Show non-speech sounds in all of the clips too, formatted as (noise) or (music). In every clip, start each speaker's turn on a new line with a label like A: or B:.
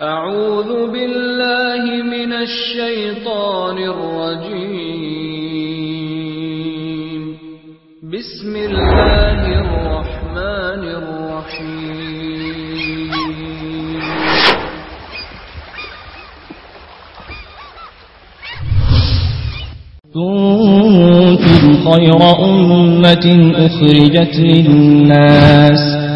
A: أعوذ بالله من الشيطان الرجيم. بسم الله الرحمن الرحيم.
B: كنتم خير أمة أخرجت للناس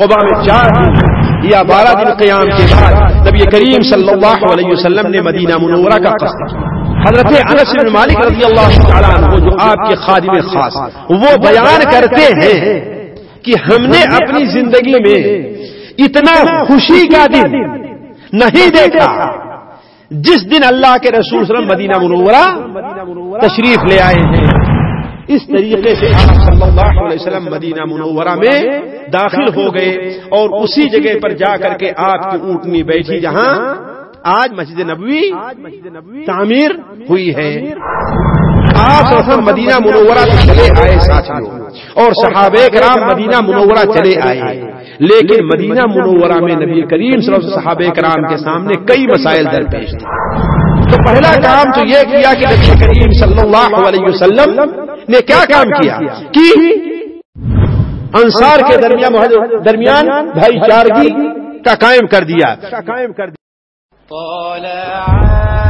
C: قبا میں چار دن یا بارہ دن قیام کے بعد نبی کریم صلی اللہ علیہ وسلم نے مدینہ منورہ کا قصد کیا۔ حضرت انس بن مالک رضی اللہ تعالیٰ عنہ جو آپ کے خادم خاص وہ بیان کرتے ہیں کہ ہم نے اپنی زندگی میں اتنا خوشی کا دن نہیں دیکھا جس دن اللہ کے رسول صلی اللہ علیہ وسلم مدینہ منورہ تشریف لے آئے ہیں۔ اس طریقے سے آپ صلی اللہ علیہ وسلم مدینہ منورہ میں داخل ہو گئے اور اسی جگہ پر جا کر کے آپ کی اونٹنی بیٹھی جہاں آج مسجد نبوی تعمیر ہوئی ہے۔ آپ مدینہ منورہ چلے آئے ساتھیوں اور صحابہ کرام مدینہ منورہ چلے آئے۔ لیکن مدینہ منورہ میں نبی کریم صلی اللہ علیہ وسلم صحابہ کرام کے سامنے کئی مسائل درپیش تھے۔ تو پہلا کام تو یہ کیا کہ نبی کریم صلی اللہ علیہ وسلم نے کیا کام کیا؟ کہ انصار کے درمیان درمیان بھائی چارگی کا قائم کر دیا۔
D: طلع البدر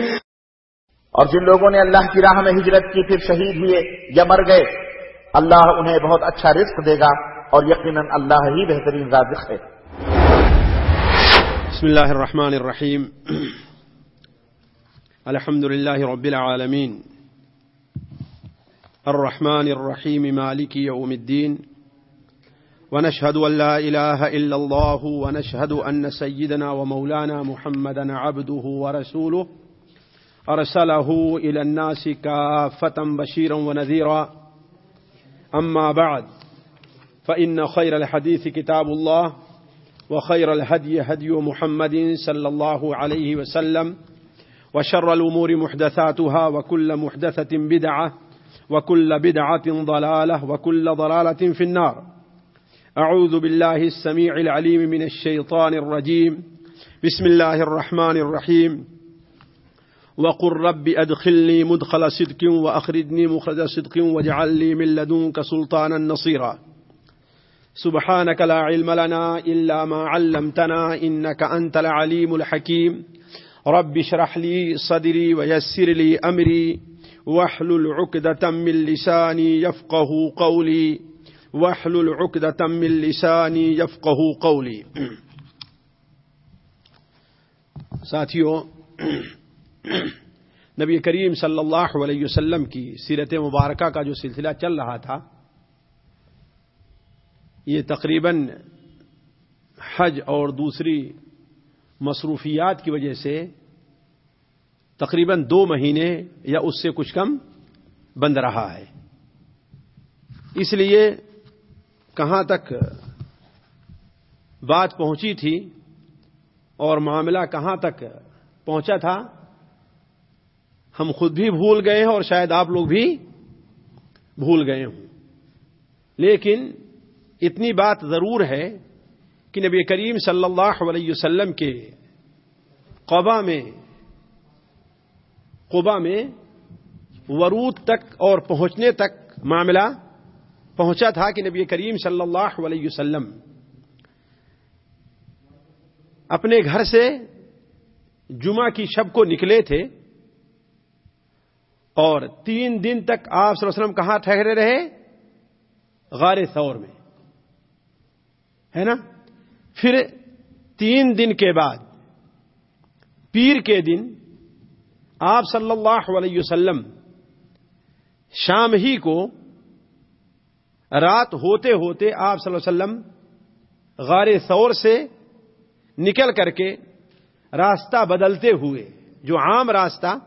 E: اور جن لوگوں نے اللہ کی راہ میں ہجرت کی پھر شہید ہوئے یا مر گئے، اللہ انہیں بہت اچھا رزق دے گا اور یقیناً اللہ ہی بہترین رازق ہے۔
C: بسم الله الرحمن الرحيم الحمد لله رب العالمين الرحمن الرحيم مالك يوم الدين ونشهد أن لا إله إلا الله ونشهد أن سيدنا ومولانا محمدا عبده ورسوله أرسله إلى الناس كافة بشيرا ونذيرا. أما بعد، فإن خير الحديث كتاب الله، وخير الهدي هدي محمد صلى الله عليه وسلم، وشر الأمور محدثاتها، وكل محدثة بدعة، وكل بدعة ضلالة، وكل ضلالة في النار. أعوذ بالله السميع العليم من الشيطان الرجيم. بسم الله الرحمن الرحيم. وقل رب أدخلني مدخل صدق وأخرجني مخرج صدق واجعل لي من لدنك سلطانا نصيرا. سبحانك لا علم لنا إلا ما علمتنا إنك أنت العليم الحكيم. رب اشرح لي صدري ويسر لي أمري. واحلل عقدة من لساني يفقه قولي. واحلل عقدة من لساني يفقه قولي. ساتھیوں نبی کریم صلی اللہ علیہ وسلم کی سیرت مبارکہ کا جو سلسلہ چل رہا تھا، یہ تقریباً حج اور دوسری مصروفیات کی وجہ سے تقریباً دو مہینے یا اس سے کچھ کم بند رہا ہے۔ اس لیے کہاں تک بات پہنچی تھی اور معاملہ کہاں تک پہنچا تھا ہم خود بھی بھول گئے ہیں اور شاید آپ لوگ بھی بھول گئے ہوں۔ لیکن اتنی بات ضرور ہے کہ نبی کریم صلی اللہ علیہ وسلم کے قبا میں قبا میں ورود تک اور پہنچنے تک معاملہ پہنچا تھا کہ نبی کریم صلی اللہ علیہ وسلم اپنے گھر سے جمعہ کی شب کو نکلے تھے۔ اور تین دن تک آپ صلی اللہ علیہ وسلم کہاں ٹھہرے رہے؟ غار ثور میں۔ ہے نا؟ پھر تین دن کے بعد، پیر کے دن آپ صلی اللہ علیہ وسلم شام ہی کو رات ہوتے ہوتے آپ صلی اللہ علیہ وسلم غار ثور سے نکل کر کے راستہ بدلتے ہوئے، جو عام راستہ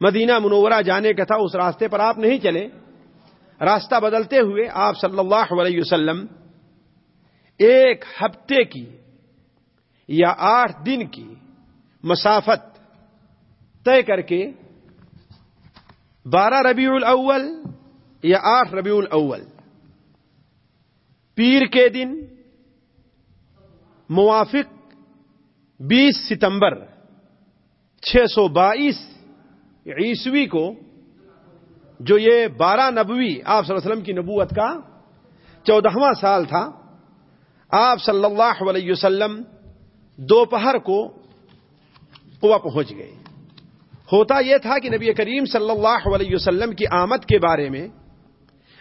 C: مدینہ منورہ جانے کا تھا، اس راستے پر آپ نہیں چلے۔ راستہ بدلتے ہوئے آپ صلی اللہ علیہ وسلم ایک ہفتے کی یا آٹھ دن کی مسافت طے کر کے بارہ ربیع الاول یا آٹھ ربیع الاول پیر کے دن موافق بیس ستمبر چھ سو بائیس عیسوی کو جو یہ بارہ نبوی آپ صلی اللہ علیہ وسلم کی نبوت کا چودہواں سال تھا، آپ صلی اللہ علیہ وسلم دوپہر کو قوا پہنچ گئے۔ ہوتا یہ تھا کہ نبی کریم صلی اللہ علیہ وسلم کی آمد کے بارے میں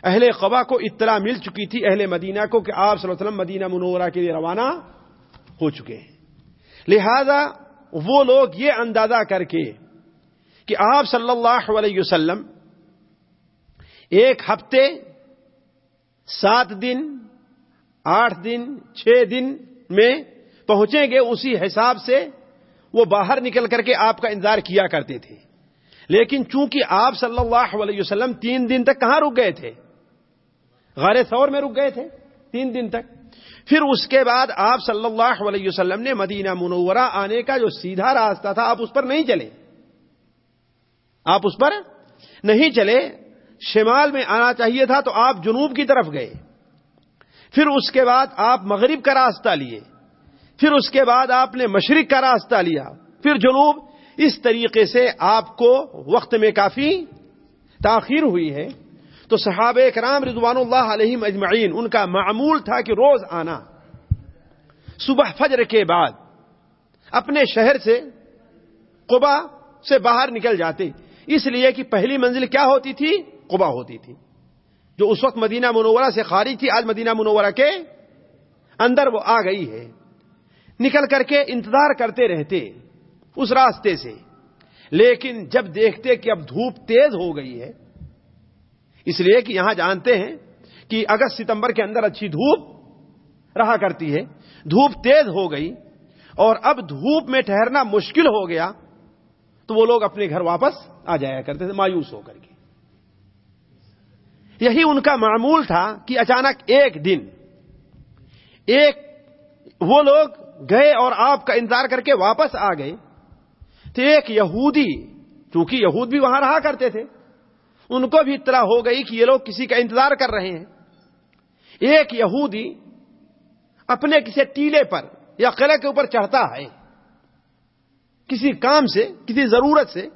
C: اہل قبا کو اطلاع مل چکی تھی اہل مدینہ کو کہ آپ صلی اللہ علیہ وسلم مدینہ منورہ کے لیے روانہ ہو چکے ہیں۔ لہذا وہ لوگ یہ اندازہ کر کے کہ آپ صلی اللہ علیہ وسلم ایک ہفتے، سات دن، آٹھ دن، چھ دن میں پہنچیں گے، اسی حساب سے وہ باہر نکل کر کے آپ کا انتظار کیا کرتے تھے۔ لیکن چونکہ آپ صلی اللہ علیہ وسلم تین دن تک کہاں رک گئے تھے؟ غار ثور میں رک گئے تھے، تین دن تک۔ پھر اس کے بعد آپ صلی اللہ علیہ وسلم نے مدینہ منورہ آنے کا جو سیدھا راستہ تھا، آپ اس پر نہیں چلے۔ آپ اس پر نہیں چلے، شمال میں آنا چاہیے تھا تو آپ جنوب کی طرف گئے۔ پھر اس کے بعد آپ مغرب کا راستہ لیے۔ پھر اس کے بعد آپ نے مشرق کا راستہ لیا۔ پھر جنوب، اس طریقے سے آپ کو وقت میں کافی تاخیر ہوئی ہے۔ تو صحابہ کرام رضوان اللہ علیہ مجمعین ان کا معمول تھا کہ روز آنا۔ صبح فجر کے بعد اپنے شہر سے قبا سے باہر نکل جاتے۔ اس لیے کہ پہلی منزل کیا ہوتی تھی؟ قبا ہوتی تھی۔ جو اس وقت مدینہ منورہ سے خارج تھی، آج مدینہ منورہ کے اندر وہ آ گئی ہے۔ نکل کر کے انتظار کرتے رہتے اس راستے سے۔ لیکن جب دیکھتے کہ اب دھوپ تیز ہو گئی ہے، اس لیے کہ یہاں جانتے ہیں کہ اگست ستمبر کے اندر اچھی دھوپ رہا کرتی ہے۔ دھوپ تیز ہو گئی اور اب دھوپ میں ٹھہرنا مشکل ہو گیا تو وہ لوگ اپنے گھر واپس آ جایا کرتے تھے، مایوس ہو کر کے۔ یہی ان کا معمول تھا کہ اچانک ایک دن ایک وہ لوگ گئے اور آپ کا انتظار کر کے واپس آ گئے۔ تو ایک یہودی، چونکہ یہود بھی وہاں رہا کرتے تھے، ان کو بھی اطلاع ہو گئی کہ یہ لوگ کسی کا انتظار کر رہے ہیں۔ ایک یہودی اپنے کسی ٹیلے پر یا قلعے کے اوپر چڑھتا ہے، کسی کام سے، کسی ضرورت سے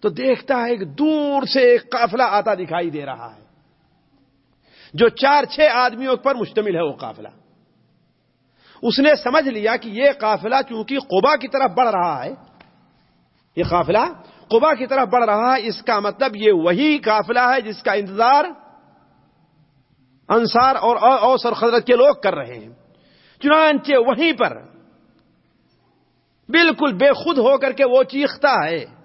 C: تو دیکھتا ہے ایک دور سے ایک قافلہ آتا دکھائی دے رہا ہے۔ جو چار چھ آدمیوں پر مشتمل ہے وہ قافلہ۔ اس نے سمجھ لیا کہ یہ قافلہ چونکہ قبا کی طرف بڑھ رہا ہے، یہ قافلہ قبا کی طرف بڑھ رہا ہے، اس کا مطلب یہ وہی قافلہ ہے جس کا انتظار انصار اور اوس اور خدرت کے لوگ کر رہے ہیں۔ چنانچہ وہیں پر بالکل بے خود ہو کر کے وہ چیختا ہے۔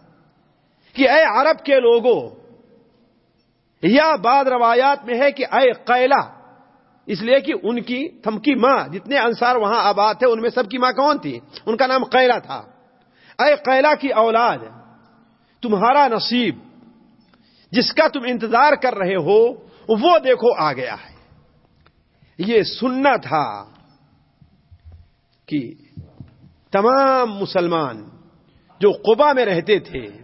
C: کہ اے عرب کے لوگوں، یا بعد روایات میں ہے کہ اے قیلا اس لیے کہ ان کی تھمکی ماں، جتنے انصار وہاں آباد تھے، ان میں سب کی ماں کون تھی؟ ان کا نام قیلا تھا۔ اے قیلا کی اولاد، تمہارا نصیب، جس کا تم انتظار کر رہے ہو، وہ دیکھو آ گیا ہے۔ یہ سننا تھا کہ تمام مسلمان جو قبا میں رہتے تھے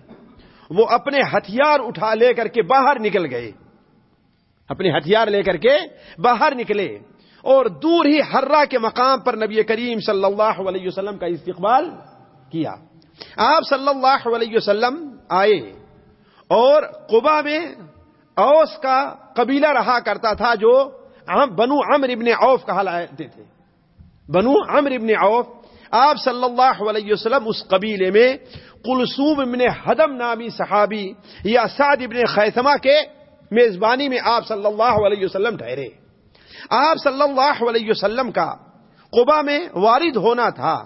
C: وہ اپنے ہتھیار اٹھا لے کر کے باہر نکل گئے۔ اپنے ہتھیار لے کر کے باہر نکلے۔ اور دور ہی ہررا کے مقام پر نبی کریم صلی اللہ علیہ وسلم کا استقبال کیا۔ آپ صلی اللہ علیہ وسلم آئے اور قبا میں اوس کا قبیلہ رہا کرتا تھا جو بنو عمر ابن عوف کہلاتے تھے۔ بنو عمر ابن عوف، آپ صلی اللہ علیہ وسلم اس قبیلے میں کلسوم ابن حدم نامی صحابی یا سعد ابن خیتمہ کے میزبانی میں آپ صلی اللہ علیہ وسلم ٹھہرے۔ آپ صلی اللہ علیہ وسلم کا قبا میں وارد ہونا تھا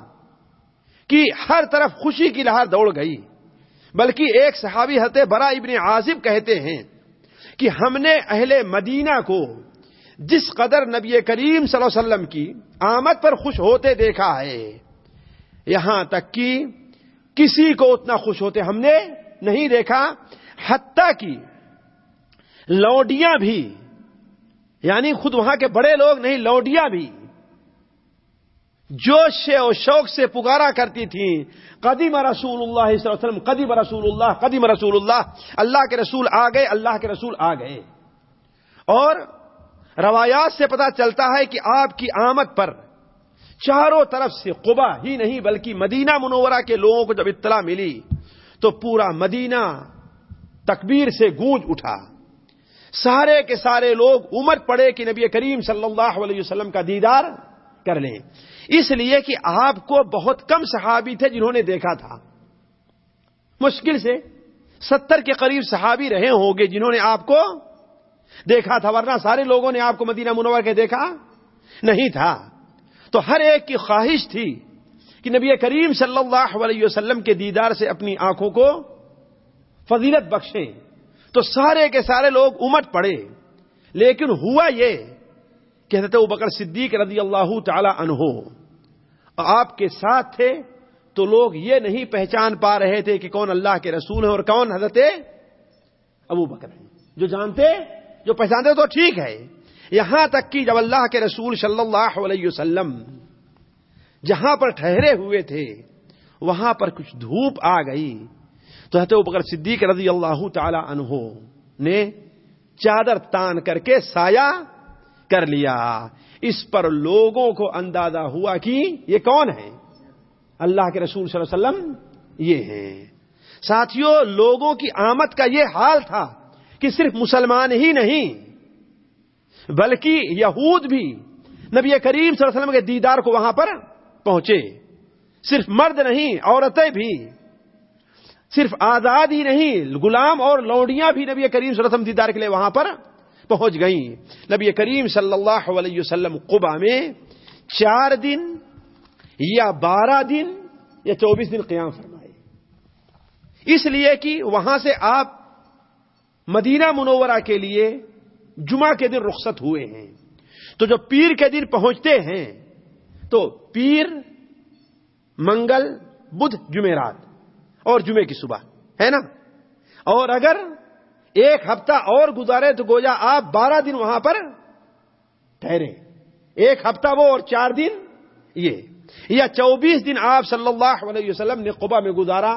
C: کہ ہر طرف خوشی کی لہر دوڑ گئی، بلکہ ایک صحابی حضرت برا ابن عازب کہتے ہیں کہ ہم نے اہل مدینہ کو جس قدر نبی کریم صلی اللہ علیہ وسلم کی آمد پر خوش ہوتے دیکھا ہے، یہاں تک کہ کسی کو اتنا خوش ہوتے ہم نے نہیں دیکھا، حتیٰ کی لوڈیاں بھی یعنی خود وہاں کے بڑے لوگ نہیں، لوڈیاں بھی جوش سے اور شوق سے پکارا کرتی تھیں۔ قدیم رسول اللہ صلی اللہ علیہ وسلم، قدیم رسول اللہ، قدیم رسول اللہ اللہ کے رسول آ گئے، اللہ کے رسول آ گئے۔ اور روایات سے پتا چلتا ہے کہ آپ کی آمد پر چاروں طرف سے قبا ہی نہیں بلکہ مدینہ منورہ کے لوگوں کو جب اطلاع ملی تو پورا مدینہ تکبیر سے گونج اٹھا۔ سارے کے سارے لوگ عمر پڑے کہ نبی کریم صلی اللہ علیہ وسلم کا دیدار کر لیں۔ اس لیے کہ آپ کو بہت کم صحابی تھے جنہوں نے دیکھا تھا۔ مشکل سے ستر کے قریب صحابی رہے ہوں گے جنہوں نے آپ کو دیکھا تھا، ورنہ سارے لوگوں نے آپ کو مدینہ منور کے دیکھا نہیں تھا۔ تو ہر ایک کی خواہش تھی کہ نبی کریم صلی اللہ علیہ وسلم کے دیدار سے اپنی آنکھوں کو فضیلت بخشیں۔ تو سارے کے سارے لوگ امٹ پڑے۔ لیکن ہوا یہ کہ حضرت بکر صدیق رضی اللہ تعالی عنہ آپ کے ساتھ تھے تو لوگ یہ نہیں پہچان پا رہے تھے کہ کون اللہ کے رسول ہیں اور کون حضرت ابو بکر ہیں۔ جو جانتے، جو پہچانتے تو ٹھیک ہے۔ یہاں تک کہ جب اللہ کے رسول صلی اللہ علیہ وسلم جہاں پر ٹھہرے ہوئے تھے، وہاں پر کچھ دھوپ آ گئی۔ تو حضرت بکر صدیق رضی اللہ تعالی عنہ نے چادر تان کر کے سایہ کر لیا۔ اس پر لوگوں کو اندازہ ہوا کہ یہ کون ہے اللہ کے رسول صلی اللہ علیہ وسلم یہ ہیں۔ ساتھیوں لوگوں کی آمد کا یہ حال تھا کہ صرف مسلمان ہی نہیں بلکہ یہود بھی نبی کریم صلی اللہ علیہ وسلم کے دیدار کو وہاں پر پہنچے۔ صرف مرد نہیں، عورتیں بھی۔ صرف آزاد ہی نہیں، غلام اور لوڈیاں بھی نبی کریم صلی اللہ علیہ وسلم دیدار کے لیے وہاں پر پہنچ گئیں۔ نبی کریم صلی اللہ علیہ وسلم قبا میں چار دن یا بارہ دن یا چوبیس دن قیام فرمائے۔ اس لیے کہ وہاں سے آپ مدینہ منورہ کے لیے جمعہ کے دن رخصت ہوئے ہیں۔ تو جو پیر کے دن پہنچتے ہیں، تو پیر، منگل، بدھ، جمعرات اور جمعے کی صبح، ہے نا؟ اور اگر ایک ہفتہ اور گزارے تو گویا آپ بارہ دن وہاں پر ٹھہرے۔ ایک ہفتہ وہ اور چار دن یہ۔ یا چوبیس دن آپ صلی اللہ علیہ وسلم نے قبا میں گزارا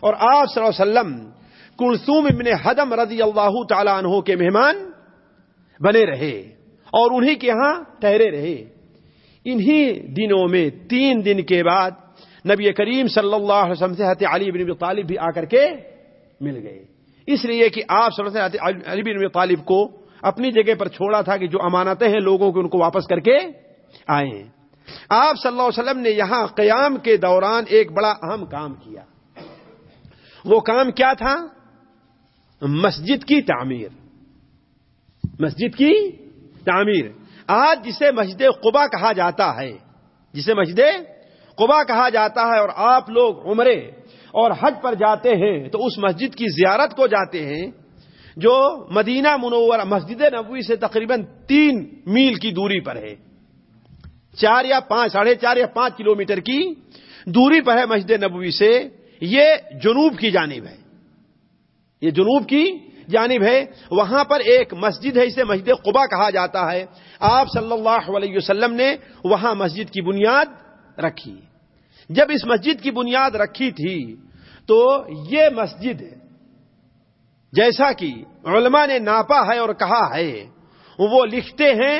C: اور آپ صلی اللہ علیہ وسلم کلثوم ابن حدم رضی اللہ تعالی عنہ کے مہمان بنے رہے اور انہی کے یہاں ٹھہرے رہے۔ انہی دنوں میں تین دن کے بعد نبی کریم صلی اللہ علیہ وسلم سے علی بن طالب بھی آ کر کے مل گئے۔ اس لیے کہ آپ صلی اللہ علیہ وسلم علی بن طالب کو اپنی جگہ پر چھوڑا تھا کہ جو امانتیں ہیں لوگوں کو ان کو واپس کر کے آئے آپ صلی اللہ علیہ وسلم نے یہاں قیام کے دوران ایک بڑا اہم کام کیا۔ وہ کام کیا تھا؟ مسجد کی تعمیر۔ مسجد کی تعمیر۔ آج جسے مسجد قبا کہا جاتا ہے، جسے مسجد قبا کہا جاتا ہے اور آپ لوگ عمرے اور حج پر جاتے ہیں، تو اس مسجد کی زیارت کو جاتے ہیں، جو مدینہ منورہ، مسجد نبوی سے تقریباً تین میل کی دوری پر ہے۔ چار یا پانچ، ساڑھے چار یا پانچ کلومیٹر کی دوری پر ہے مسجد نبوی سے۔ یہ جنوب کی جانب ہے۔ یہ جنوب کی جانب ہے، وہاں پر ایک مسجد ہے، اسے مسجد قبا کہا جاتا ہے۔ آپ صلی اللہ علیہ وسلم نے وہاں مسجد کی بنیاد رکھی۔ جب اس مسجد کی بنیاد رکھی تھی، تو یہ مسجد جیسا کہ علماء نے ناپا ہے اور کہا ہے، وہ لکھتے ہیں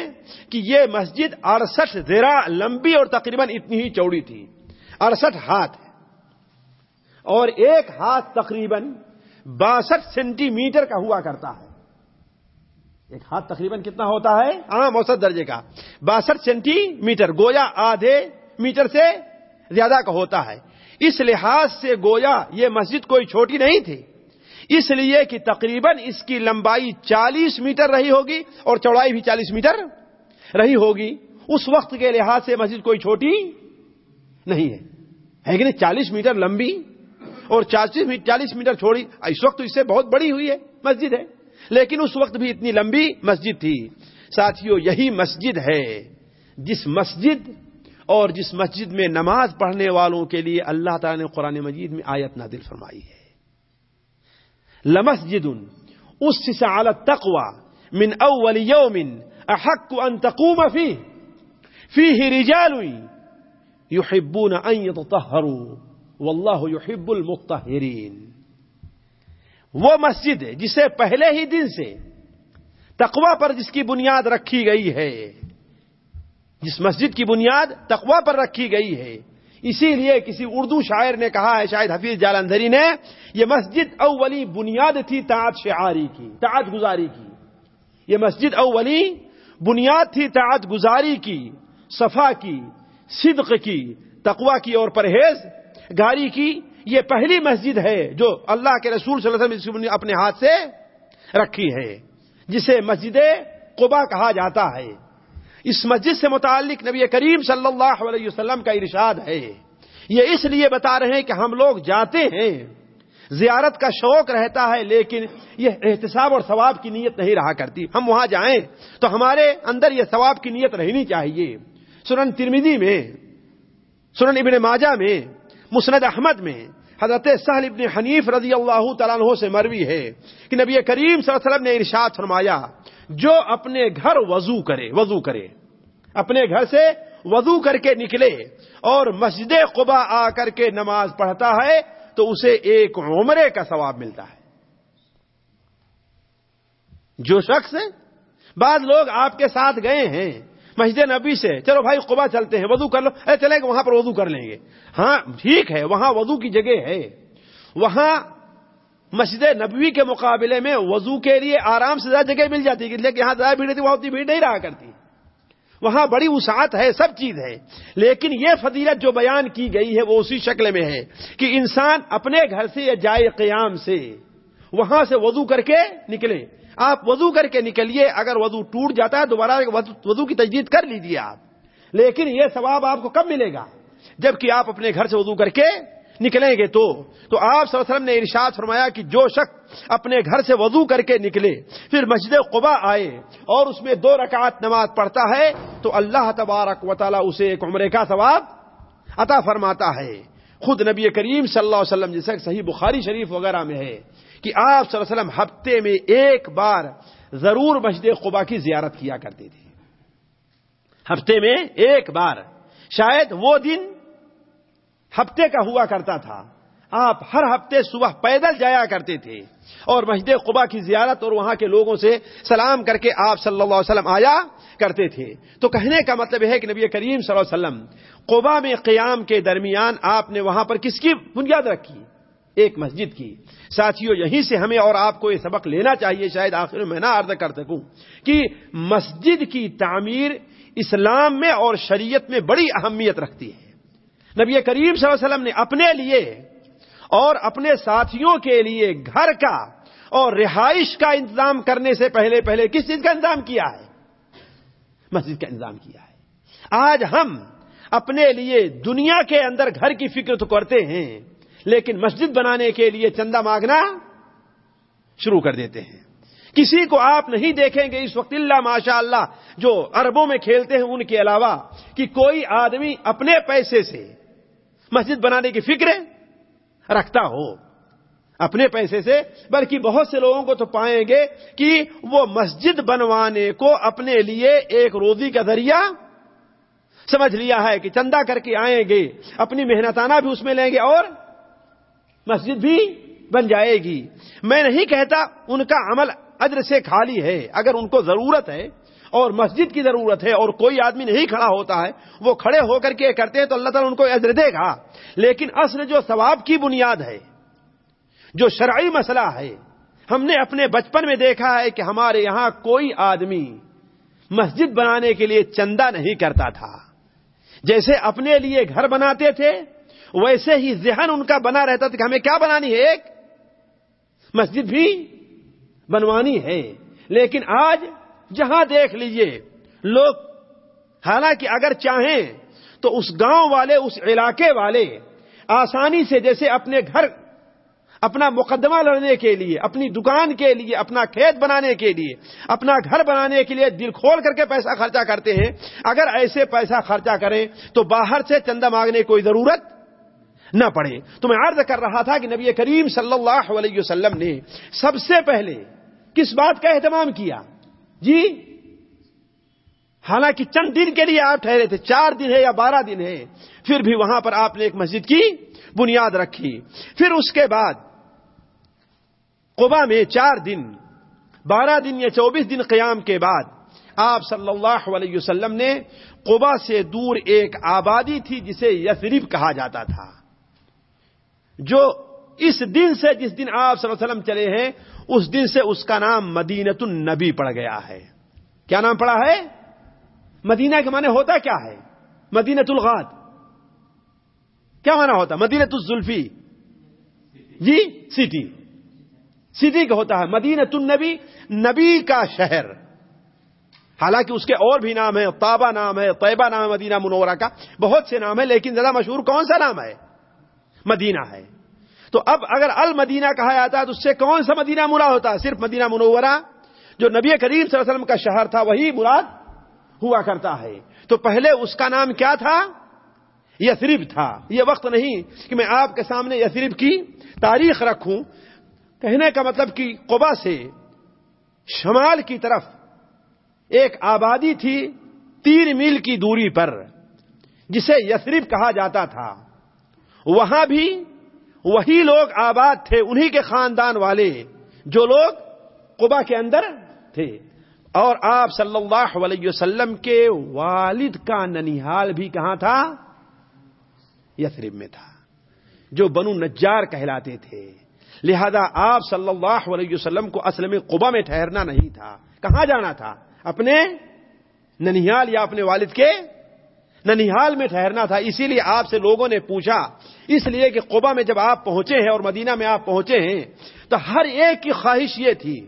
C: کہ یہ مسجد اڑسٹھ زیرا لمبی اور تقریباً اتنی ہی چوڑی تھی۔ اڑسٹھ ہاتھ اور ایک ہاتھ تقریباً باسٹھ سینٹی میٹر کا ہوا کرتا ہے۔ ایک ہاتھ تقریباً کتنا ہوتا ہے؟ ہاں، عام اوسط درجے کا۔ باسٹھ سینٹی میٹر گویا آدھے میٹر سے زیادہ کا ہوتا ہے۔ اس لحاظ سے گویا یہ مسجد کوئی چھوٹی نہیں تھی۔ اس لیے کہ تقریباً اس کی لمبائی چالیس میٹر رہی ہوگی اور چوڑائی بھی چالیس میٹر رہی ہوگی۔ اس وقت کے لحاظ سے مسجد کوئی چھوٹی نہیں ہے۔ ہے کہ نہیں؟ چالیس میٹر لمبی اور چالیس میٹر چھوڑی۔ اس وقت اس سے بہت بڑی ہوئی ہے مسجد ہے۔ لیکن اس وقت بھی اتنی لمبی مسجد تھی۔ ساتھیوں یہی مسجد ہے۔ جس مسجد اور جس مسجد میں نماز پڑھنے والوں کے لیے اللہ تعالی نے قرآن مجید میں آیت نادل فرمائی ہے۔ لمسجد اسس على التقوى من اول يوم احق ان تقوم فيه فيه رجال يحبون ان يتطهروا والله يحب المطهرين وہ مسجد جسے پہلے ہی دن سے تقوا پر جس کی بنیاد رکھی گئی ہے، جس مسجد کی بنیاد تقوا پر رکھی گئی ہے، اسی لیے کسی اردو شاعر نے کہا ہے شاید حفیظ جالندری نے، یہ مسجد اولی بنیاد تھی تعت شعاری کی تعت گزاری کی۔ یہ مسجد اولی بنیاد تھی تعت گزاری کی، صفا کی، صدق کی تقوا کی اور پرہیز گاری کی، یہ پہلی مسجد ہے جو اللہ کے رسول صلی اللہ علیہ وسلم اپنے ہاتھ سے رکھی ہے، جسے مسجد قبا کہا جاتا ہے۔ اس مسجد سے متعلق نبی کریم صلی اللہ علیہ وسلم کا ارشاد ہے۔ یہ اس لیے بتا رہے ہیں کہ ہم لوگ جاتے ہیں، زیارت کا شوق رہتا ہے، لیکن یہ احتساب اور ثواب کی نیت نہیں رہا کرتی۔ ہم وہاں جائیں تو ہمارے اندر یہ ثواب کی نیت رہنی چاہیے۔ سنن ترمیدی میں، سنن ابن ماجہ میں مسند احمد میں حضرت سہل ابن حنیف رضی اللہ تعالیٰ عنہ سے مروی ہے کہ نبی کریم صلی اللہ علیہ وسلم نے ارشاد فرمایا، جو اپنے گھر وضو کرے وضو کرے۔ اپنے گھر سے وضو کر کے نکلے اور مسجد قبا آ کر کے نماز پڑھتا ہے، تو اسے ایک عمرے کا ثواب ملتا ہے۔ جو شخص، بعض لوگ آپ کے ساتھ گئے ہیں مسجد نبی سے، چلو بھائی قبا چلتے ہیں، وضو کر لو۔ ارے چلے گا، وہاں پر وضو کر لیں گے۔ ہاں ٹھیک ہے، وہاں وضو کی جگہ ہے۔ وہاں مسجد نبوی کے مقابلے میں وضو کے لیے آرام سے زیادہ جگہ مل جاتی ہے، لیکن یہاں زیادہ بھیڑ تھی وہاں اتنی بھیڑ نہیں رہا کرتی۔ وہاں بڑی وسعت ہے، سب چیز ہے۔ لیکن یہ فضیلت جو بیان کی گئی ہے، وہ اسی شکل میں ہے کہ انسان اپنے گھر سے یا جائے قیام سے، وہاں سے وضو کر کے نکلے۔ آپ وضو کر کے نکلیے، اگر وضو ٹوٹ جاتا ہے، دوبارہ وضو کی تجدید کر لیجیے آپ۔ لیکن یہ ثواب آپ کو کب ملے گا؟ جبکہ آپ اپنے گھر سے وضو کر کے نکلیں گے تو۔ تو آپ صلی اللہ علیہ وسلم نے ارشاد فرمایا کہ جو شخص اپنے گھر سے وضو کر کے نکلے، پھر مسجد قبا آئے اور اس میں دو رکعت نماز پڑھتا ہے، تو اللہ تبارک و تعالی اسے ایک عمرے کا ثواب عطا فرماتا ہے۔ خود نبی کریم صلی اللہ علیہ وسلم جیسے صحیح بخاری شریف وغیرہ میں ہے۔ کہ آپ صلی اللہ علیہ وسلم ہفتے میں ایک بار ضرور مسجد قبا کی زیارت کیا کرتے تھے۔ ہفتے میں ایک بار۔ شاید وہ دن ہفتے کا ہوا کرتا تھا۔ آپ ہر ہفتے صبح پیدل جایا کرتے تھے اور مسجد قبا کی زیارت اور وہاں کے لوگوں سے سلام کر کے آپ صلی اللہ علیہ وسلم آیا کرتے تھے۔ تو کہنے کا مطلب ہے کہ نبی کریم صلی اللہ علیہ وسلم قبا میں قیام کے درمیان آپ نے وہاں پر کس کی بنیاد رکھی؟ ایک مسجد کی۔ ساتھیوں یہیں سے ہمیں اور آپ کو یہ سبق لینا چاہیے، شاید آخر میں نہ عرض کر سکوں کہ مسجد کی تعمیر اسلام میں اور شریعت میں بڑی اہمیت رکھتی ہے۔ نبی کریم صلی اللہ علیہ وسلم نے اپنے لیے اور اپنے ساتھیوں کے لیے گھر کا اور رہائش کا انتظام کرنے سے پہلے پہلے کس چیز کا انتظام کیا ہے؟ مسجد کا انتظام کیا ہے۔ آج ہم اپنے لیے دنیا کے اندر گھر کی فکر تو کرتے ہیں لیکن مسجد بنانے کے لیے چندہ مانگنا شروع کر دیتے ہیں۔ کسی کو آپ نہیں دیکھیں گے اس وقت اللہ ماشاء اللہ جو اربوں میں کھیلتے ہیں ان کے علاوہ، کہ کوئی آدمی اپنے پیسے سے مسجد بنانے کی فکر رکھتا ہو۔ اپنے پیسے سے، بلکہ بہت سے لوگوں کو تو پائیں گے کہ وہ مسجد بنوانے کو اپنے لیے ایک روزی کا ذریعہ سمجھ لیا ہے کہ چندہ کر کے آئیں گے، اپنی محنتانہ بھی اس میں لیں گے اور مسجد بھی بن جائے گی۔ میں نہیں کہتا ان کا عمل اجر سے خالی ہے، اگر ان کو ضرورت ہے اور مسجد کی ضرورت ہے اور کوئی آدمی نہیں کھڑا ہوتا ہے، وہ کھڑے ہو کر کے کرتے ہیں تو اللہ تعالیٰ ان کو اجر دے گا۔ لیکن اصل جو ثواب کی بنیاد ہے، جو شرعی مسئلہ ہے، ہم نے اپنے بچپن میں دیکھا ہے کہ ہمارے یہاں کوئی آدمی مسجد بنانے کے لیے چندہ نہیں کرتا تھا۔ جیسے اپنے لیے گھر بناتے تھے ویسے ہی ذہن ان کا بنا رہتا تھا کہ ہمیں کیا بنانی ہے ایک؟ مسجد بھی بنوانی ہے۔ لیکن آج جہاں دیکھ لیجیے، لوگ حالانکہ اگر چاہیں تو اس گاؤں والے، اس علاقے والے آسانی سے جیسے اپنے گھر، اپنا مقدمہ لڑنے کے لیے، اپنی دکان کے لیے، اپنا کھیت بنانے کے لیے، اپنا گھر بنانے کے لیے دل کھول کر کے پیسہ خرچہ کرتے ہیں۔ اگر ایسے پیسہ خرچہ کریں تو باہر سے چندہ مانگنے کوئی ضرورت نہ پڑے تو میں عرض کر رہا تھا کہ نبی کریم صلی اللہ علیہ وسلم نے سب سے پہلے کس بات کا اہتمام کیا؟ جی؟ حالانکہ چند دن کے لیے آپ ٹھہرے تھے، چار دن ہے یا بارہ دن ہے، پھر بھی وہاں پر آپ نے ایک مسجد کی بنیاد رکھی۔ پھر اس کے بعد قبا میں چار دن، بارہ دن یا چوبیس دن قیام کے بعد آپ صلی اللہ علیہ وسلم نے قبا سے دور ایک آبادی تھی جسے یثریب کہا جاتا تھا۔ جو اس دن سے جس دن آپ صلی اللہ علیہ وسلم چلے ہیں، اس دن سے اس کا نام مدینت النبی پڑ گیا ہے۔ کیا نام پڑا ہے؟ مدینہ کے معنی ہوتا کیا ہے؟ مدینت الغاد۔ کیا معنی ہوتا؟ مدینت الزلفی۔ جی سٹی۔ سٹی کا ہوتا ہے مدینت النبی، نبی کا شہر۔ حالانکہ اس کے اور بھی نام ہے تابا نام ہے، طیبہ نام ہے مدینہ منورہ کا۔ بہت سے نام ہے لیکن زیادہ مشہور کون سا نام ہے؟ مدینہ ہے۔ تو اب اگر المدینہ کہا جاتا ہے تو اس سے کون سا مدینہ مراد ہوتا ہے؟ صرف مدینہ منورہ، جو نبی کریم صلی اللہ علیہ وسلم کا شہر تھا، وہی مراد ہوا کرتا ہے۔ تو پہلے اس کا نام کیا تھا؟ یثرب تھا۔ یہ وقت نہیں کہ میں آپ کے سامنے یثرب کی تاریخ رکھوں۔ کہنے کا مطلب کہ قبا سے شمال کی طرف ایک آبادی تھی تین میل کی دوری پر، جسے یثرب کہا جاتا تھا۔ وہاں بھی وہی لوگ آباد تھے، انہی کے خاندان والے جو لوگ قبا کے اندر تھے۔ اور آپ صلی اللہ علیہ وسلم کے والد کا ننیحال بھی کہاں تھا؟ یثرب میں تھا، جو بنو نجار کہلاتے تھے۔ لہذا آپ صلی اللہ علیہ وسلم کو اصل میں قبا میں ٹھہرنا نہیں تھا، کہاں جانا تھا؟ اپنے ننیال یا اپنے والد کے ننیحال میں ٹھہرنا تھا، اسی لیے آپ سے لوگوں نے پوچھا، اس لیے کہ قبا میں جب آپ پہنچے ہیں اور مدینہ میں آپ پہنچے ہیں، تو ہر ایک کی خواہش یہ تھی،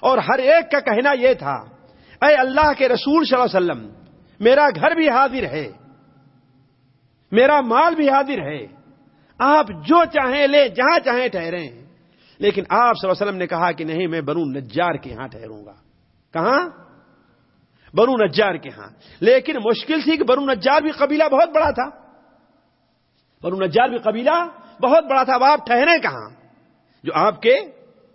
C: اور ہر ایک کا کہنا یہ تھا، اے اللہ کے رسول صلی اللہ علیہ وسلم، میرا گھر بھی حاضر ہے، میرا مال بھی حاضر ہے، آپ جو چاہیں لے، جہاں چاہیں ٹھہرے لیکن آپ صلی اللہ علیہ وسلم نے کہا کہ نہیں، میں بنو نجار کے یہاں ٹھہروں گا۔ کہاں؟ بنو نجار کے ہاں۔ لیکن مشکل تھی کہ بنو نجار بھی قبیلہ بہت بڑا تھا۔ بنو نجار بھی قبیلہ بہت بڑا تھا۔ اب آپ ٹھہرے کہاں؟ جو آپ کے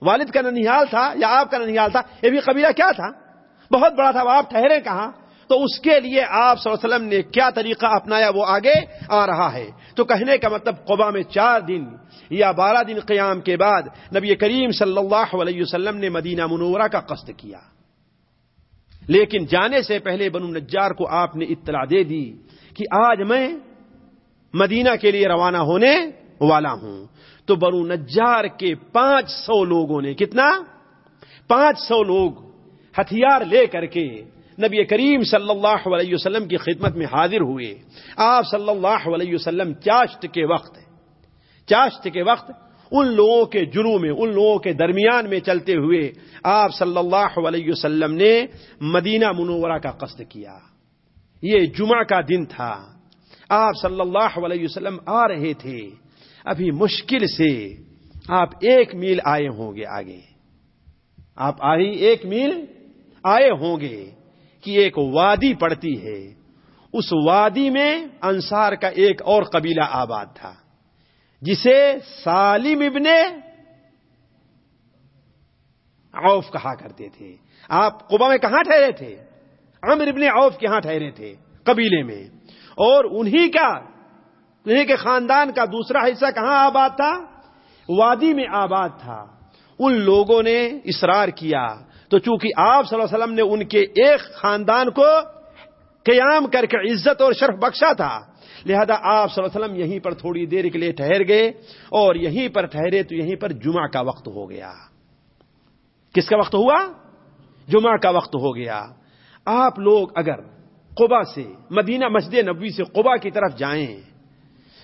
C: والد کا ننیال تھا یا آپ کا ننیال تھا، یہ بھی قبیلہ کیا تھا؟ بہت بڑا تھا۔ اب آپ ٹھہرے کہاں؟ تو اس کے لیے آپ صلی اللہ علیہ وسلم نے کیا طریقہ اپنایا وہ آگے آ رہا ہے۔ تو کہنے کا مطلب قبا میں چار دن یا بارہ دن قیام کے بعد نبی کریم صلی اللہ علیہ وسلم نے مدینہ منورہ کا قصد کیا۔ لیکن جانے سے پہلے بنو نجار کو آپ نے اطلاع دے دی کہ آج میں مدینہ کے لیے روانہ ہونے والا ہوں۔ تو بنو نجار کے پانچ سو لوگوں نے کتنا؟ پانچ سو لوگ ہتھیار لے کر کے نبی کریم صلی اللہ علیہ وسلم کی خدمت میں حاضر ہوئے۔ آپ صلی اللہ علیہ وسلم چاشت کے وقت، چاشت کے وقت ان لوگوں کے جرو میں، ان لوگوں کے درمیان میں چلتے ہوئے آپ صلی اللہ علیہ وسلم نے مدینہ منورہ کا قصد کیا۔ یہ جمعہ کا دن تھا۔ آپ صلی اللہ علیہ وسلم آ رہے تھے۔ ابھی مشکل سے آپ ایک میل آئے ہوں گے آگے۔ آپ آئی ایک میل آئے ہوں گے کہ ایک وادی پڑتی ہے۔ اس وادی میں انصار کا ایک اور قبیلہ آباد تھا۔ جسے سالم ابن عوف کہا کرتے تھے۔ آپ قبا میں کہاں ٹھہرے تھے؟ عمر ابن عوف کے ہاں ٹھہرے تھے قبیلے میں۔ اور انہی کا، انہی کے خاندان کا دوسرا حصہ کہاں آباد تھا؟ وادی میں آباد تھا۔ ان لوگوں نے اصرار کیا۔ تو چونکہ آپ صلی اللہ علیہ وسلم نے ان کے ایک خاندان کو قیام کر کے عزت اور شرف بخشا تھا لہذا آپ صلی اللہ علیہ وسلم یہیں پر تھوڑی دیر کے لیے ٹھہر گئے اور یہیں پر ٹھہرے تو یہیں پر جمعہ کا وقت ہو گیا۔ کس کا وقت ہوا؟ جمعہ کا وقت ہو گیا۔ آپ لوگ اگر قبا سے، مدینہ مسجد نبوی سے قبا کی طرف جائیں،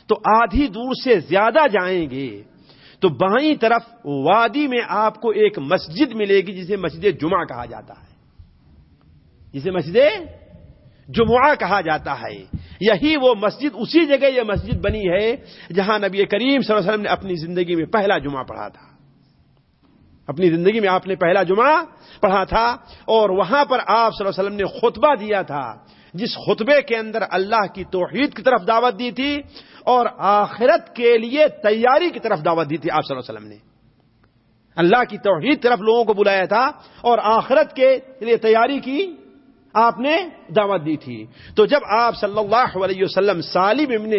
C: تو آدھی دور سے زیادہ جائیں گے، تو بائیں طرف وادی میں آپ کو ایک مسجد ملے گی جسے مسجد جمعہ کہا جاتا ہے۔ جسے مسجد جمعہ کہا جاتا ہے۔ یہی وہ مسجد، اسی جگہ یہ مسجد بنی ہے جہاں نبی کریم صلی اللہ علیہ وسلم نے اپنی زندگی میں پہلا جمعہ پڑھا تھا۔ اپنی زندگی میں آپ نے پہلا جمعہ پڑھا تھا اور وہاں پر آپ صلی اللہ علیہ وسلم نے خطبہ دیا تھا۔ جس خطبے کے اندر اللہ کی توحید کی طرف دعوت دی تھی اور آخرت کے لیے تیاری کی طرف دعوت دی تھی آپ صلی اللہ علیہ وسلم نے۔ اللہ کی توحید طرف لوگوں کو بلایا تھا اور آخرت کے لیے تیاری کی آپ نے دعوت دی تھی۔ تو جب آپ صلی اللہ علیہ وسلم سالم ابن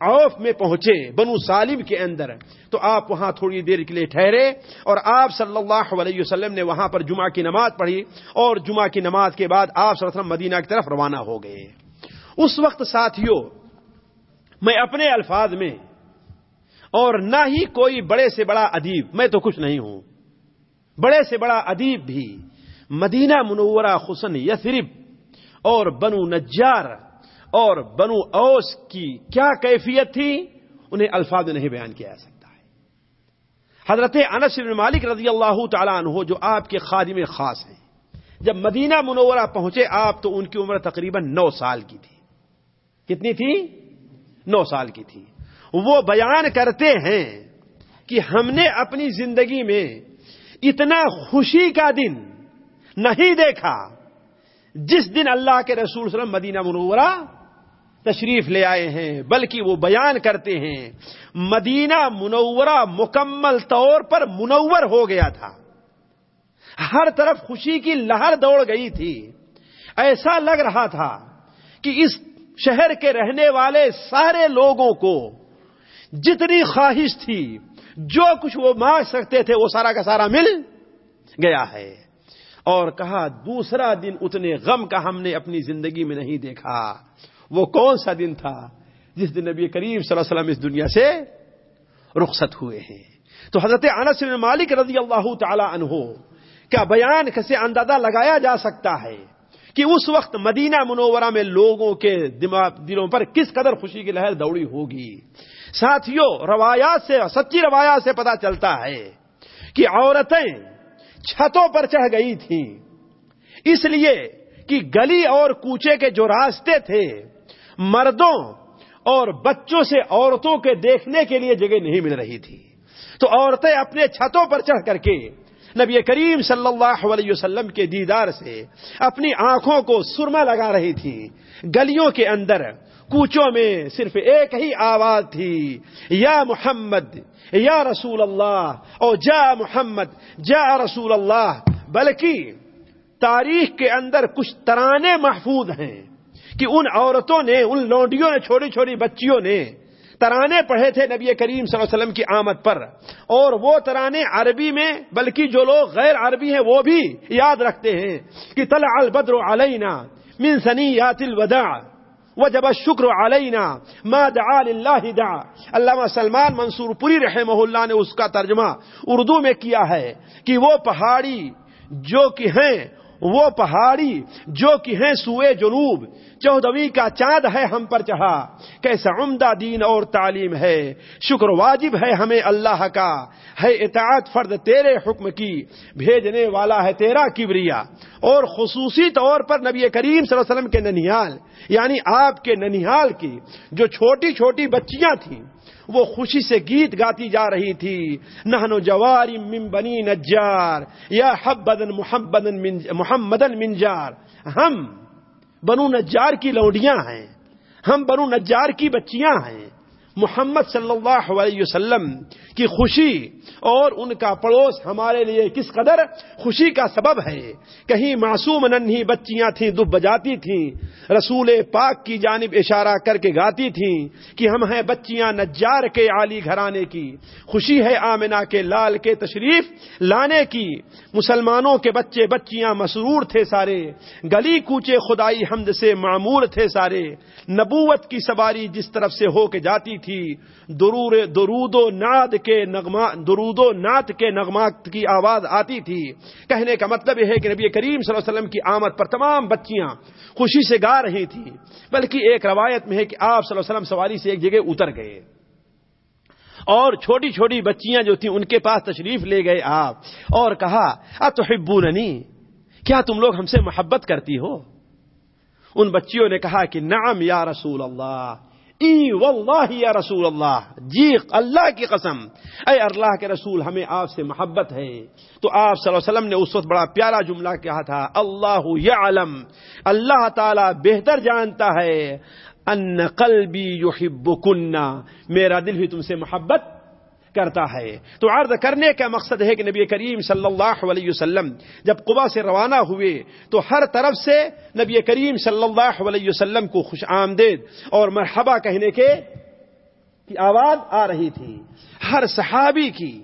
C: عوف میں پہنچے بنو سالم کے اندر، تو آپ وہاں تھوڑی دیر کے لیے ٹھہرے اور آپ صلی اللہ علیہ وسلم نے وہاں پر جمعہ کی نماز پڑھی اور جمعہ کی نماز کے بعد آپ صلی اللہ علیہ وسلم مدینہ کی طرف روانہ ہو گئے۔ اس وقت ساتھیوں میں اپنے الفاظ میں اور نہ ہی کوئی بڑے سے بڑا ادیب، میں تو کچھ نہیں ہوں۔ بڑے سے بڑا ادیب بھی۔ مدینہ منورہ حسن یثرب اور بنو نجار اور بنو اوس کی کیا کیفیت تھی؟ انہیں الفاظ نہیں بیان کیا جا سکتا ہے۔ حضرت انس بن مالک رضی اللہ تعالیٰ عنہ جو آپ کے خادم خاص ہیں، جب مدینہ منورہ پہنچے، آپ تو ان کی عمر تقریباً نو سال کی تھی۔ کتنی تھی؟ نو سال کی تھی۔ وہ بیان کرتے ہیں کہ ہم نے اپنی زندگی میں اتنا خوشی کا دن نہیں دیکھا۔ جس دن اللہ کے رسول صلی اللہ علیہ وسلم مدینہ منورہ تشریف لے آئے ہیں، بلکہ وہ بیان کرتے ہیں، مدینہ منورہ مکمل طور پر منور ہو گیا تھا۔ ہر طرف خوشی کی لہر دوڑ گئی تھی۔ ایسا لگ رہا تھا کہ اس شہر کے رہنے والے سارے لوگوں کو جتنی خواہش تھی، جو کچھ وہ مانگ سکتے تھے، وہ سارا کا سارا مل گیا ہے۔ اور کہا، دوسرا دن اتنے غم کا ہم نے اپنی زندگی میں نہیں دیکھا۔ وہ کون سا دن تھا جس دن نبی کریم صلی اللہ علیہ وسلم اس دنیا سے رخصت ہوئے ہیں؟ تو حضرت انس بن مالک رضی اللہ تعالی عنہ کا بیان کیسے اندازہ لگایا جا سکتا ہے کہ اس وقت مدینہ منورہ میں لوگوں کے دماغ، دلوں پر کس قدر خوشی کی لہر دوڑی ہوگی؟ ساتھیوں، روایات سے، سچی روایات سے پتا چلتا ہے کہ عورتیں چھتوں پر چڑھ گئی تھیں اس لیے کہ گلی اور کوچے کے جو راستے تھے، مردوں اور بچوں سے عورتوں کے دیکھنے کے لیے جگہ نہیں مل رہی تھی۔ تو عورتیں اپنے چھتوں پر چڑھ کر کے نبی کریم صلی اللہ علیہ وسلم کے دیدار سے اپنی آنکھوں کو سرما لگا رہی تھی گلیوں کے اندر کوچوں میں صرف ایک ہی آواز تھی۔ یا محمد، یا رسول اللہ اور جا محمد، جا رسول اللہ۔ بلکہ تاریخ کے اندر کچھ ترانے محفوظ ہیں کہ ان عورتوں نے، ان لونڈیوں نے، چھوٹی چھوٹی بچیوں نے ترانے پڑھے تھے نبی کریم صلی اللہ علیہ وسلم کی آمد پر۔ اور وہ ترانے عربی میں، بلکہ جو لوگ غیر عربی ہیں، وہ بھی یاد رکھتے ہیں کہ طلع البدر علینا من سنیات الوداع۔ وجب شکر علینا ما دعا للہ دعا۔ علامہ سلمان منصور پوری رحمہ اللہ نے اس کا ترجمہ اردو میں کیا ہے کہ وہ پہاڑی جو کہ ہیں وہ پہاڑی جو کہ ہیں سوئے جنوب، چودویں کا چاند ہے ہم پر چڑھا۔ کیسا عمدہ دین اور تعلیم ہے۔ شکر واجب ہے ہمیں اللہ کا۔ ہے اطاعت فرد تیرے حکم کی۔ بھیجنے والا ہے تیرا کبریا۔ اور خصوصی طور پر نبی کریم صلی اللہ علیہ وسلم کے ننیال یعنی آپ کے ننیال کی، جو چھوٹی چھوٹی بچیاں تھیں۔ وہ خوشی سے گیت گاتی جا رہی تھی۔ نہنو جواری من بنی نجار۔ یا حبدن محمدن من محمدن منجار ہم بنو نجار کی لوڈیاں ہیں۔ ہم بنو نجار کی بچیاں ہیں۔ محمد صلی اللہ علیہ وسلم کی خوشی اور ان کا پڑوس ہمارے لیے کس قدر خوشی کا سبب ہے۔ کہیں معصوم ننھی بچیاں تھیں، دب بجاتی تھیں۔ رسول پاک کی جانب اشارہ کر کے گاتی تھیں کہ ہم ہیں بچیاں نجار کے عالی گھرانے کی۔ خوشی ہے آمنا کے لال کے تشریف لانے کی۔ مسلمانوں کے بچے بچیاں مسرور تھے سارے۔ گلی کوچے خدائی حمد سے معمور تھے سارے۔ نبوت کی سواری جس طرف سے ہو کے جاتی تھی۔ درور درود و ناد کے نغمہ، درود و نعت کے نغمات کی آواز آتی تھی۔ کہنے کا مطلب یہ ہے کہ نبی کریم صلی اللہ علیہ وسلم کی آمد پر تمام بچیاں خوشی سے گا رہی تھی، بلکہ ایک روایت میں ہے کہ آپ صلی اللہ علیہ وسلم سواری سے ایک جگہ اتر گئے۔ اور چھوٹی چھوٹی بچیاں جو تھیں، ان کے پاس تشریف لے گئے آپ۔ اور کہا، اتحبوننی؟ کیا تم لوگ ہم سے محبت کرتی ہو؟ ان بچیوں نے کہا کہ، نعم یا رسول اللہ۔ ای واللہ یا رسول اللہ جی اللہ کی قسم۔ اے اللہ کے رسول، ہمیں آپ سے محبت ہے۔ تو آپ صلی اللہ علیہ وسلم نے اس وقت بڑا پیارا جملہ کہا تھا، اللہ یعلم۔ اللہ تعالی بہتر جانتا ہے۔ ان قلبی یحبکننا میرا دل بھی تم سے محبت کرتا ہے۔ تو عرض کرنے کا مقصد ہے کہ نبی کریم صلی اللہ علیہ وسلم جب قبا سے روانہ ہوئے، تو ہر طرف سے نبی کریم صلی اللہ علیہ وسلم کو خوش آمدید اور مرحبا کہنے کے کی آواز آ رہی تھی۔ ہر صحابی کی،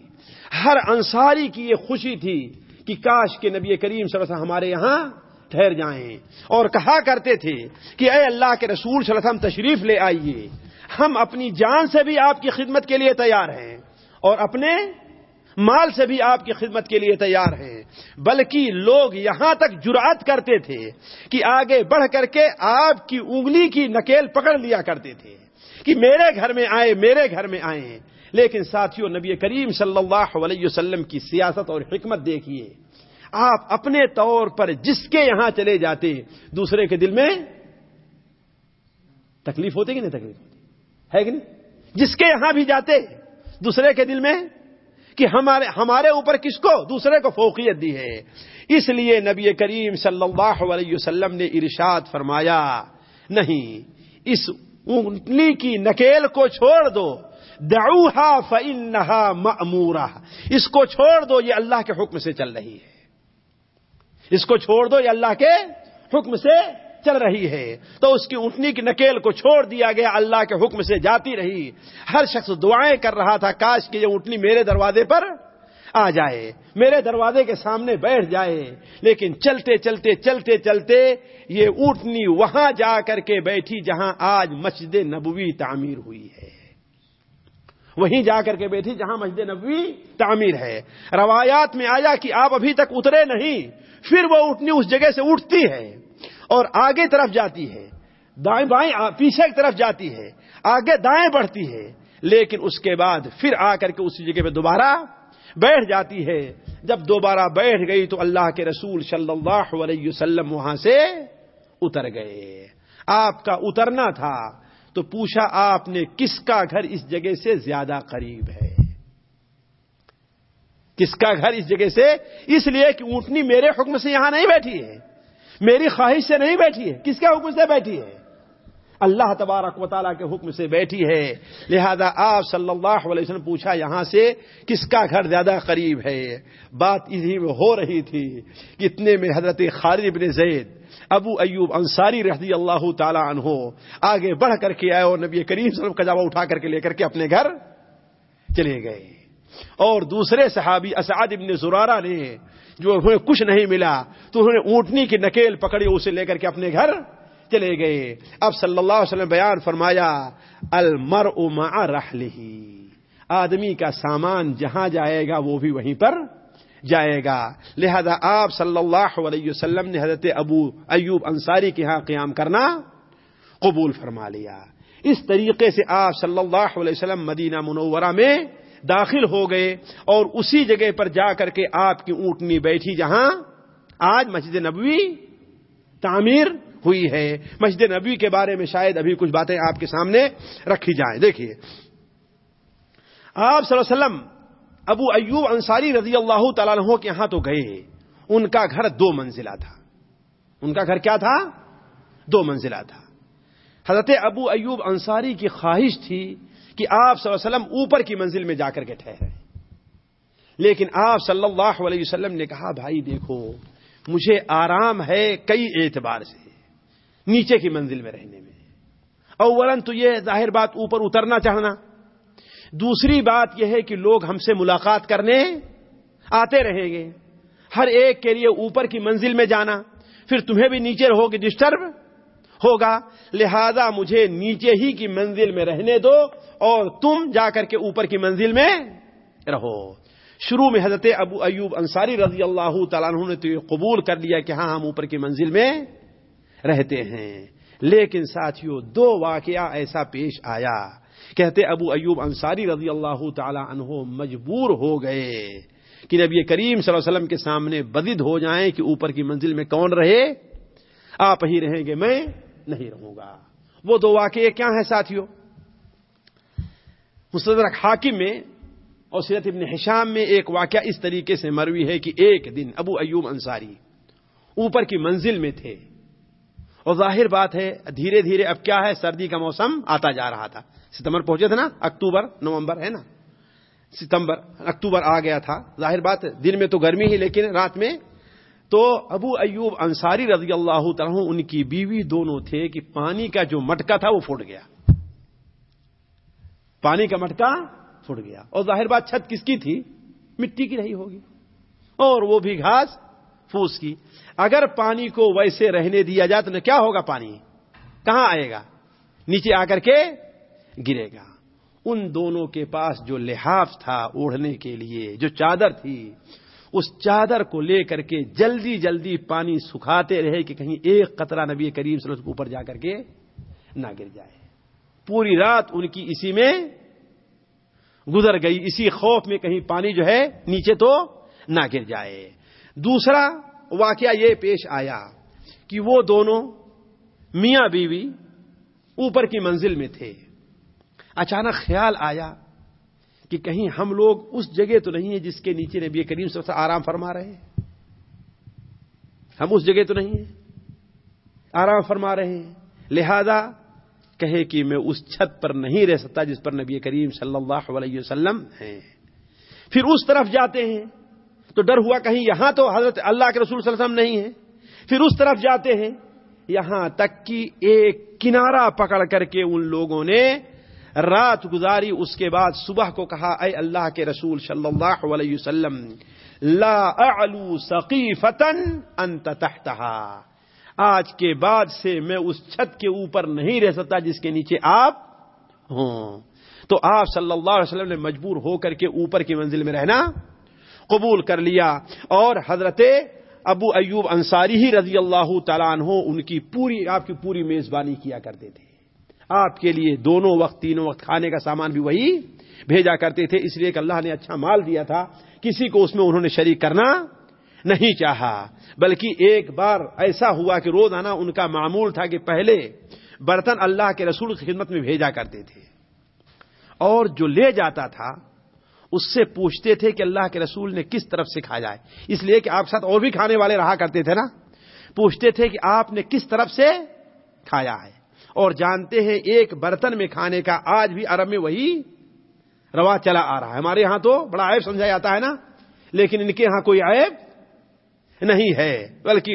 C: ہر انصاری کی یہ خوشی تھی کہ کاش کے نبی کریم صلی اللہ علیہ وسلم ہمارے یہاں ٹھہر جائیں۔ اور کہا کرتے تھے کہ اے اللہ کے رسول صلی اللہ علیہ وسلم تشریف لے آئیے۔ ہم اپنی جان سے بھی آپ کی خدمت کے لیے تیار ہیں۔ اور اپنے مال سے بھی آپ کی خدمت کے لیے تیار ہیں۔ بلکہ لوگ یہاں تک جرات کرتے تھے کہ آگے بڑھ کر کے آپ کی انگلی کی نکیل پکڑ لیا کرتے تھے کہ میرے گھر میں آئے، میرے گھر میں آئے۔ لیکن ساتھیوں نبی کریم صلی اللہ علیہ وسلم کی سیاست اور حکمت دیکھیے، آپ اپنے طور پر جس کے یہاں چلے جاتے، دوسرے کے دل میں تکلیف ہوتی کہ نہیں تکلیف ہوتی؟ ہے کہ نہیں؟ جس کے یہاں بھی جاتے دوسرے کے دل میں کہ ہمارے ہمارے اوپر کس کو؟ دوسرے کو فوقیت دی ہے۔ اس لیے نبی کریم صلی اللہ علیہ وسلم نے ارشاد فرمایا، نہیں، اس انگلی کی نکیل کو چھوڑ دو۔ دعوہا فإنہا مأمورہ اس کو چھوڑ دو، یہ اللہ کے حکم سے چل رہی ہے۔ اس کو چھوڑ دو، یہ اللہ کے حکم سے چل رہی ہے تو اس کی اٹھنی کی نکیل کو چھوڑ دیا گیا، اللہ کے حکم سے جاتی رہی۔ ہر شخص دعائیں کر رہا تھا، کاش کہ یہ اٹھنی میرے دروازے پر آ جائے، میرے دروازے کے سامنے بیٹھ جائے۔ لیکن چلتے چلتے چلتے چلتے یہ اٹھنی وہاں جا کر کے بیٹھی جہاں آج مسجد نبوی تعمیر ہوئی ہے۔ وہیں جا کر کے بیٹھی جہاں مسجد نبوی تعمیر ہے۔ روایات میں آیا کہ آپ ابھی تک اترے نہیں، پھر وہ اٹھنی اس جگہ سے اٹھتی ہے۔ اور آگے طرف جاتی ہے، دائیں بائیں پیچھے کی طرف جاتی ہے، آگے دائیں بڑھتی ہے، لیکن اس کے بعد پھر آ کر کے اسی جگہ پہ دوبارہ بیٹھ جاتی ہے۔ جب دوبارہ بیٹھ گئی تو اللہ کے رسول صلی اللہ علیہ وسلم وہاں سے اتر گئے۔ آپ کا اترنا تھا، تو پوچھا آپ نے کس کا گھر اس جگہ سے زیادہ قریب ہے؟ کس کا گھر اس جگہ سے؟ اس لیے کہ اونٹنی میرے حکم سے یہاں نہیں بیٹھی ہے۔ میری خواہش سے نہیں بیٹھی ہے۔ کس کے حکم سے بیٹھی ہے؟ اللہ تبارک و تعالیٰ کے حکم سے بیٹھی ہے۔ لہذا آپ صلی اللہ علیہ وسلم پوچھا یہاں سے کس کا گھر زیادہ قریب ہے؟ بات اسی میں ہو رہی تھی کتنے میں حضرت خالد ابن زید، ابو ایوب انصاری رضی اللہ تعالیٰ عنہ آگے بڑھ کر کے آئے اور نبی کریم صلی اللہ علیہ وسلم کا جواب اٹھا کر کے لے کر کے اپنے گھر چلے گئے۔ اور دوسرے صحابی اسعد ابن زرارہ نے جو انہیں کچھ نہیں ملا، تو انہوں نے اونٹنی کی نکیل پکڑی، اسے لے کر کے اپنے گھر چلے گئے۔ اب صلی اللہ علیہ وسلم بیان فرمایا المر مع رحلہ آدمی کا سامان جہاں جائے گا، وہ بھی وہیں پر جائے گا۔ لہذا آپ صلی اللہ علیہ وسلم نے حضرت ابو ایوب انصاری کے ہاں قیام کرنا قبول فرما لیا۔ اس طریقے سے آپ صلی اللہ علیہ وسلم مدینہ منورہ میں داخل ہو گئے اور اسی جگہ پر جا کر کے آپ کی اونٹنی بیٹھی جہاں آج مسجد نبوی تعمیر ہوئی ہے۔ مسجد نبوی کے بارے میں شاید ابھی کچھ باتیں آپ کے سامنے رکھی جائیں۔ دیکھیے۔ آپ صلی اللہ علیہ وسلم ابو ایوب انصاری رضی اللہ تعالیٰ عنہ کے یہاں تو گئے ان کا گھر دو منزلہ تھا۔ ان کا گھر کیا تھا؟ دو منزلہ تھا۔ حضرت ابو ایوب انصاری کی خواہش تھی کہ آپ صلی اللہ علیہ وسلم اوپر کی منزل میں جا کر کے ٹھہرے۔ لیکن آپ صلی اللہ علیہ وسلم نے کہا، بھائی دیکھو، مجھے آرام ہے کئی اعتبار سے نیچے کی منزل میں رہنے میں۔ اولن تو یہ ظاہر بات اوپر اترنا چاہنا۔ دوسری بات یہ ہے کہ لوگ ہم سے ملاقات کرنے آتے رہیں گے۔ ہر ایک کے لیے اوپر کی منزل میں جانا، پھر تمہیں بھی نیچے رہو گے، ڈسٹرب ہوگا۔ لہذا مجھے نیچے ہی کی منزل میں رہنے دو اور تم جا کر کے اوپر کی منزل میں رہو۔ شروع میں حضرت ابو ایوب انصاری رضی اللہ تعالیٰ نے تو یہ قبول کر لیا کہ ہاں ہم اوپر کی منزل میں رہتے ہیں۔ لیکن ساتھیوں دو واقعہ ایسا پیش آیا۔ کہتے ابو ایوب انصاری رضی اللہ تعالی عنہ مجبور ہو گئے کہ نبی کریم صلی اللہ علیہ وسلم کے سامنے بدد ہو جائیں کہ اوپر کی منزل میں کون رہے۔ آپ ہی رہیں گے، میں نہیں رہوں گا وہ دو واقعے کیا ہیں ساتھیوں؟ مستدرک حاکم میں اور سیرت ابن حشام میں ایک واقعہ اس طریقے سے مروی ہے کہ ایک دن ابو ایوب انصاری اوپر کی منزل میں تھے۔ اور ظاہر بات ہے، دھیرے دھیرے اب کیا ہے، سردی کا موسم آتا جا رہا تھا۔ ستمبر پہنچے تھے نا، اکتوبر، نومبر ہے نا۔ ستمبر، اکتوبر آ گیا تھا۔ ظاہر بات دن میں تو گرمی ہی، لیکن رات میں تو ابو ایوب انصاری رضی اللہ تعالیٰ ان کی بیوی دونوں تھے کہ پانی کا جو مٹکا تھا وہ پھوٹ گیا۔ پانی کا مٹکا پھوٹ گیا۔ اور ظاہر بات چھت کس کی تھی؟ مٹی کی رہی ہوگی۔ اور وہ بھی گھاس پھوس کی۔ اگر پانی کو ویسے رہنے دیا جائے تو کیا ہوگا پانی؟ کہاں آئے گا؟ نیچے آ کر کے گرے گا۔ ان دونوں کے پاس جو لحاف تھا اوڑھنے کے لیے، جو چادر تھی اس چادر کو لے کر کے جلدی جلدی پانی سکھاتے رہے کہ کہیں ایک قطرہ نبی کریم صلی اللہ علیہ وسلم اوپر جا کر کے نہ گر جائے۔ پوری رات ان کی اسی میں گزر گئی، اسی خوف میں کہیں پانی جو ہے نیچے تو نہ گر جائے۔ دوسرا واقعہ یہ پیش آیا کہ وہ دونوں میاں بیوی اوپر کی منزل میں تھے۔ اچانک خیال آیا کہ کہیں ہم لوگ اس جگہ تو نہیں ہیں جس کے نیچے نبی کریم سب سے آرام فرما رہے ہیں۔ ہم اس جگہ تو نہیں ہیں۔ آرام فرما رہے ہیں۔ لہذا کہے کہ میں اس چھت پر نہیں رہ سکتا جس پر نبی کریم صلی اللہ علیہ وسلم ہیں۔ پھر اس طرف جاتے ہیں۔ تو ڈر ہوا کہیں یہاں تو حضرت اللہ کے رسول صلی اللہ علیہ وسلم نہیں ہے پھر اس طرف جاتے ہیں۔ یہاں تک کہ ایک کنارہ پکڑ کر کے ان لوگوں نے رات گزاری، اس کے بعد صبح کو کہا، اے اللہ کے رسول صلی اللہ علیہ وسلم، لا اعلو انت تحتها آج کے بعد سے میں اس چھت کے اوپر نہیں رہ سکتا جس کے نیچے آپ ہوں۔ تو آپ صلی اللہ علیہ وسلم نے مجبور ہو کر کے اوپر کی منزل میں رہنا قبول کر لیا۔ اور حضرت ابو ایوب انصاری ہی رضی اللہ تعالیٰ عنہ، ان کی پوری، آپ کی پوری میزبانی کیا کرتے تھے۔ آپ کے لیے دونوں وقت، تینوں وقت کھانے کا سامان بھی وہی بھیجا کرتے تھے، اس لیے کہ اللہ نے اچھا مال دیا تھا۔ کسی کو اس میں انہوں نے شریک کرنا نہیں چاہا، بلکہ ایک بار ایسا ہوا کہ روزانہ ان کا معمول تھا کہ پہلے برتن اللہ کے رسول کی خدمت میں بھیجا کرتے تھے۔ اور جو لے جاتا تھا، اس سے پوچھتے تھے کہ اللہ کے رسول نے کس طرف سے کھایا ہے۔ اس لیے کہ آپ ساتھ اور بھی کھانے والے رہا کرتے تھے نا۔ پوچھتے تھے کہ آپ نے کس طرف سے کھایا ہے۔ اور جانتے ہیں ایک برتن میں کھانے کا آج بھی عرب میں وہی روا چلا آ رہا ہے۔ ہمارے یہاں تو بڑا عیب سمجھا جاتا ہے نا۔ لیکن ان کے یہاں کوئی عیب نہیں ہے۔ بلکہ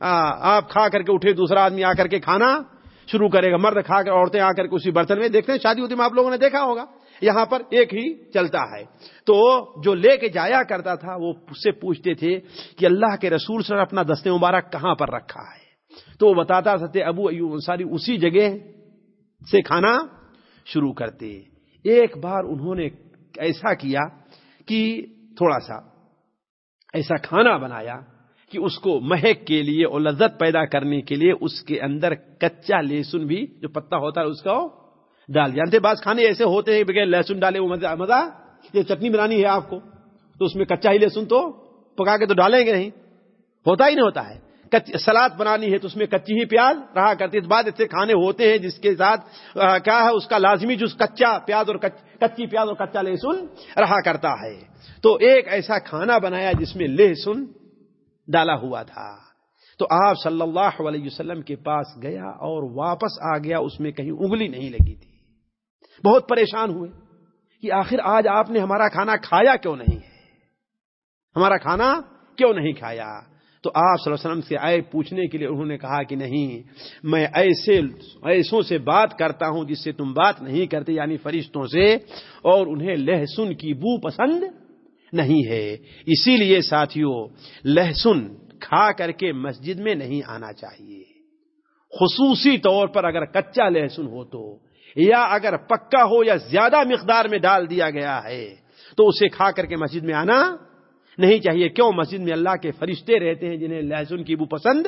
C: آپ کھا کر کے اٹھے، دوسرا آدمی آ کر کے کھانا شروع کرے گا۔ مرد کھا کر، عورتیں آ کر کے اسی برتن میں دیکھتے ہیں، شادی ہوتی میں آپ لوگوں نے دیکھا ہوگا۔ یہاں پر ایک ہی چلتا ہے۔ تو جو لے کے جایا کرتا تھا، وہ اس سے پوچھتے تھے کہ اللہ کے رسول سے اپنا دستے مبارک کہاں پر رکھا ہے؟ تو وہ بتاتا ستے ابو ایوب انصاری اسی جگہ سے کھانا شروع کرتے۔ ایک بار انہوں نے ایسا کیا کہ تھوڑا سا ایسا کھانا بنایا کہ اس کو مہک کے لیے اور لذت پیدا کرنے کے لیے اس کے اندر کچا لہسن بھی جو پتا ہوتا ہے اس کو ڈال۔ جانتے بعض کھانے ایسے ہوتے ہیں بغیر لہسن ڈالے وہ مزہ؟ یہ چٹنی بنانی ہے آپ کو، تو اس میں کچا ہی لہسن تو پکا کے تو ڈالیں گے نہیں۔ ہوتا ہی نہیں ہوتا ہے۔ سلاد بنانی ہے تو اس میں کچی ہی پیاز رہا کرتی ہے بعد ایسے کھانے ہوتے ہیں جس کے ساتھ کیا ہے، اس کا لازمی جو کچا پیاز اور کچی پیاز اور کچا لہسن رہا کرتا ہے۔ تو ایک ایسا کھانا بنایا جس میں لہسن ڈالا ہوا تھا۔ تو آپ صلی اللہ علیہ وسلم کے پاس گیا اور واپس آ گیا، اس میں کہیں انگلی نہیں لگی تھی۔ بہت پریشان ہوئے کہ آخر آج آپ نے ہمارا کھانا کھایا کیوں نہیں ہے؟ ہمارا کھانا کیوں نہیں کھایا؟ تو آپ صلی اللہ علیہ وسلم سے آئے پوچھنے کے لیے انہوں نے کہا کہ نہیں، میں ایسے ایسوں سے بات کرتا ہوں جس سے تم بات نہیں کرتے یعنی فرشتوں سے، اور انہیں لہسن کی بو پسند نہیں ہے۔ اسی لیے ساتھیوں لہسن کھا کر کے مسجد میں نہیں آنا چاہیے۔ خصوصی طور پر اگر کچا لہسن ہو تو، یا اگر پکا ہو یا زیادہ مقدار میں ڈال دیا گیا ہے، تو اسے کھا کر کے مسجد میں آنا نہیں چاہیے۔ کیوں مسجد میں اللہ کے فرشتے رہتے ہیں جنہیں لہسن کی بو پسند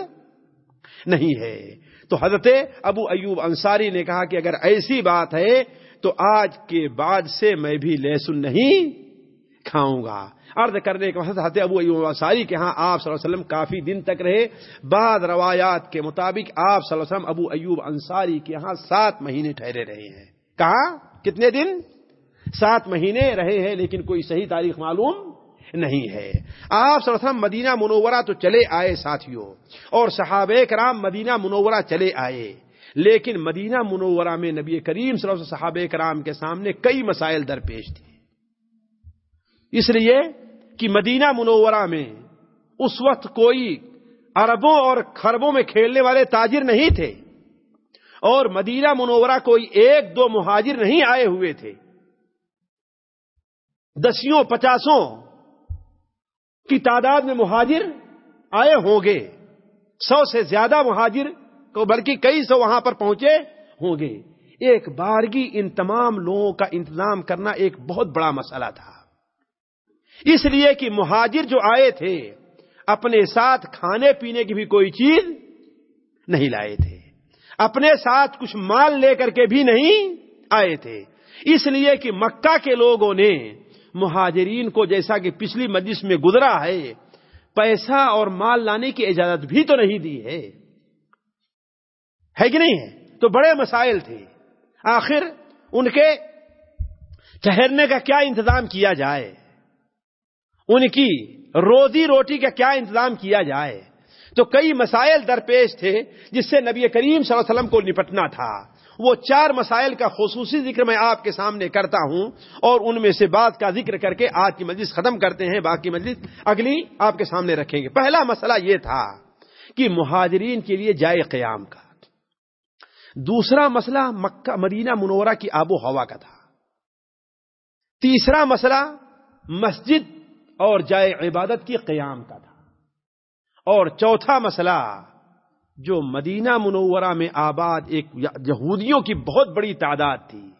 C: نہیں ہے؟ تو حضرت ابو ایوب انصاری نے کہا کہ اگر ایسی بات ہے تو آج کے بعد سے میں بھی لہسن نہیں کھاؤں گا۔ عرض کرنے کے بعد حضرت ابو ایوب انصاری کے ہاں آپ صلی اللہ علیہ وسلم کافی دن تک رہے۔ بعد روایات کے مطابق آپ صلی اللہ علیہ وسلم ابو ایوب انصاری کے ہاں سات مہینے ٹھہرے رہے ہیں۔ کہا کتنے دن؟ سات مہینے رہے ہیں لیکن کوئی صحیح تاریخ معلوم نہیں ہے۔ آپ صلی اللہ علیہ وسلم مدینہ منورہ تو چلے آئے ساتھیوں، اور صحابہ کرام مدینہ منورہ چلے آئے۔ لیکن مدینہ منورہ میں نبی کریم صلی اللہ علیہ وسلم صحابہ کرام کے سامنے کئی مسائل درپیش تھے۔ اس لیے کہ مدینہ منورہ میں اس وقت کوئی اربوں اور خربوں میں کھیلنے والے تاجر نہیں تھے، اور مدینہ منورہ کوئی ایک دو مہاجر نہیں آئے ہوئے تھے۔ دسیوں، پچاسوں کی تعداد میں مہاجر آئے ہوں گے سو سے زیادہ مہاجر کو بلکہ کئی سو وہاں پر پہنچے ہوں گے۔ ایک بارگی ان تمام لوگوں کا انتظام کرنا ایک بہت بڑا مسئلہ تھا۔ اس لیے کہ مہاجر جو آئے تھے، اپنے ساتھ کھانے پینے کی بھی کوئی چیز نہیں لائے تھے۔ اپنے ساتھ کچھ مال لے کر کے بھی نہیں آئے تھے۔ اس لیے کہ مکہ کے لوگوں نے مہاجرین کو جیسا کہ پچھلی مجلس میں گزرا ہے، پیسہ اور مال لانے کی اجازت بھی تو نہیں دی ہے۔ ہے کہ نہیں ہے؟ تو بڑے مسائل تھے۔ آخر ان کے ٹھہرنے کا کیا انتظام کیا جائے؟ ان کی روزی روٹی کا کیا انتظام کیا جائے؟ تو کئی مسائل درپیش تھے جس سے نبی کریم صلی اللہ علیہ وسلم کو نپٹنا تھا۔ وہ چار مسائل کا خصوصی ذکر میں آپ کے سامنے کرتا ہوں اور ان میں سے بات کا ذکر کر کے آج کی مجلس ختم کرتے ہیں، باقی مجلس اگلی آپ کے سامنے رکھیں گے۔ پہلا مسئلہ یہ تھا کہ مہاجرین کے لیے جائے قیام کا۔ دوسرا مسئلہ مکہ، مدینہ منورہ کی آب و ہوا کا تھا۔ تیسرا مسئلہ مسجد اور جائے عبادت کی قیام کا تھا۔ اور چوتھا مسئلہ جو مدینہ منورہ میں آباد ایک یہودیوں کی بہت بڑی تعداد تھی،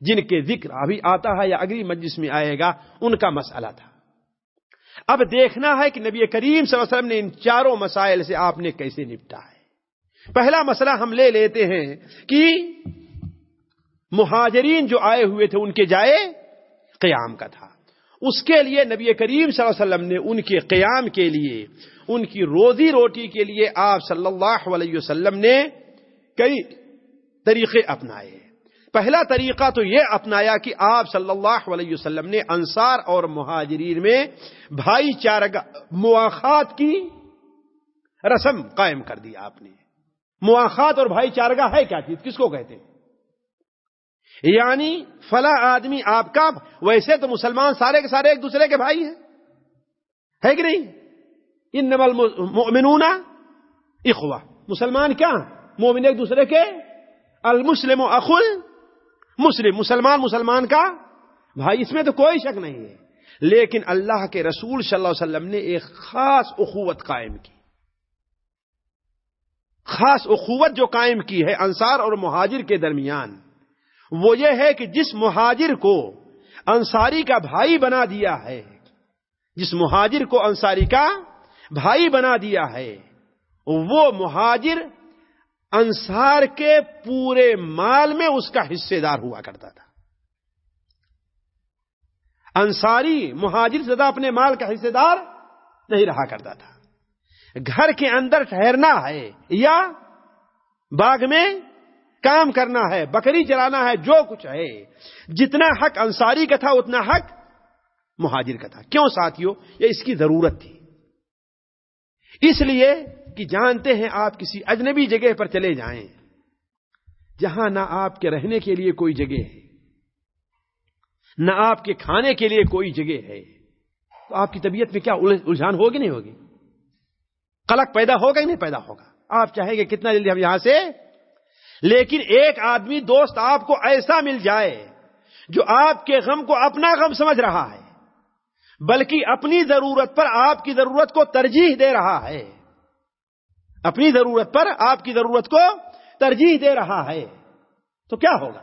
C: جن کے ذکر ابھی آتا ہے یا اگلی مجلس میں آئے گا، ان کا مسئلہ تھا۔ اب دیکھنا ہے کہ نبی کریم صلی اللہ علیہ وسلم نے ان چاروں مسائل سے آپ نے کیسے نپٹا ہے۔ پہلا مسئلہ ہم لے لیتے ہیں کہ مہاجرین جو آئے ہوئے تھے، ان کے جائے قیام کا تھا۔ اس کے لیے نبی کریم صلی اللہ علیہ وسلم نے ان کے قیام کے لیے ان کی روزی روٹی کے لیے آپ صلی اللہ علیہ وسلم نے کئی طریقے اپنائے پہلا طریقہ تو یہ اپنایا کہ آپ صلی اللہ علیہ وسلم نے انصار اور مہاجرین میں بھائی چارہ مواخات کی رسم قائم کر دی آپ نے۔ مواخات اور بھائی چارگاہ ہے کیا چیز؟ کس کو کہتے ہیں؟ یعنی فلاں آدمی آپ کا، ویسے تو مسلمان سارے کے سارے ایک دوسرے کے بھائی ہیں۔ ہے کہ نہیں؟ ان مومنون اخوا مسلمان کیا؟ مومن ایک دوسرے کے؟ المسلم و اخل مسلم مسلمان مسلمان کا؟ بھائی، اس میں تو کوئی شک نہیں ہے. لیکن اللہ کے رسول صلی اللہ علیہ وسلم نے ایک خاص اخوت قائم کی. خاص اخوت جو قائم کی ہے انصار اور مہاجر کے درمیان. وہ یہ ہے کہ جس مہاجر کو انصاری کا بھائی بنا دیا ہے، جس مہاجر کو انصاری کا بھائی بنا دیا ہے۔ وہ مہاجر انصار کے پورے مال میں اس کا حصے دار ہوا کرتا تھا۔ انصاری مہاجر زدہ اپنے مال کا حصے دار نہیں رہا کرتا تھا۔ گھر کے اندر ٹھہرنا ہے یا باغ میں کام کرنا ہے، بکری چلانا ہے، جو کچھ ہے۔ جتنا حق انصاری کا تھا، اتنا حق مہاجر کا تھا۔ کیوں ساتھیوں یہ اس کی ضرورت تھی۔ اس لیے کہ جانتے ہیں آپ کسی اجنبی جگہ پر چلے جائیں، جہاں نہ آپ کے رہنے کے لیے کوئی جگہ ہے، نہ آپ کے کھانے کے لیے کوئی جگہ ہے۔ تو آپ کی طبیعت میں کیا الجھان ہوگی نہیں ہوگی؟ قلق پیدا ہوگا ہی نہیں پیدا ہوگا۔ آپ چاہیں گے کتنا جلدی ہم یہاں سے؟ لیکن ایک آدمی دوست آپ کو ایسا مل جائے جو آپ کے غم کو اپنا غم سمجھ رہا ہے۔ بلکہ اپنی ضرورت پر آپ کی ضرورت کو ترجیح دے رہا ہے۔ اپنی ضرورت پر آپ کی ضرورت کو ترجیح دے رہا ہے۔ تو کیا ہوگا؟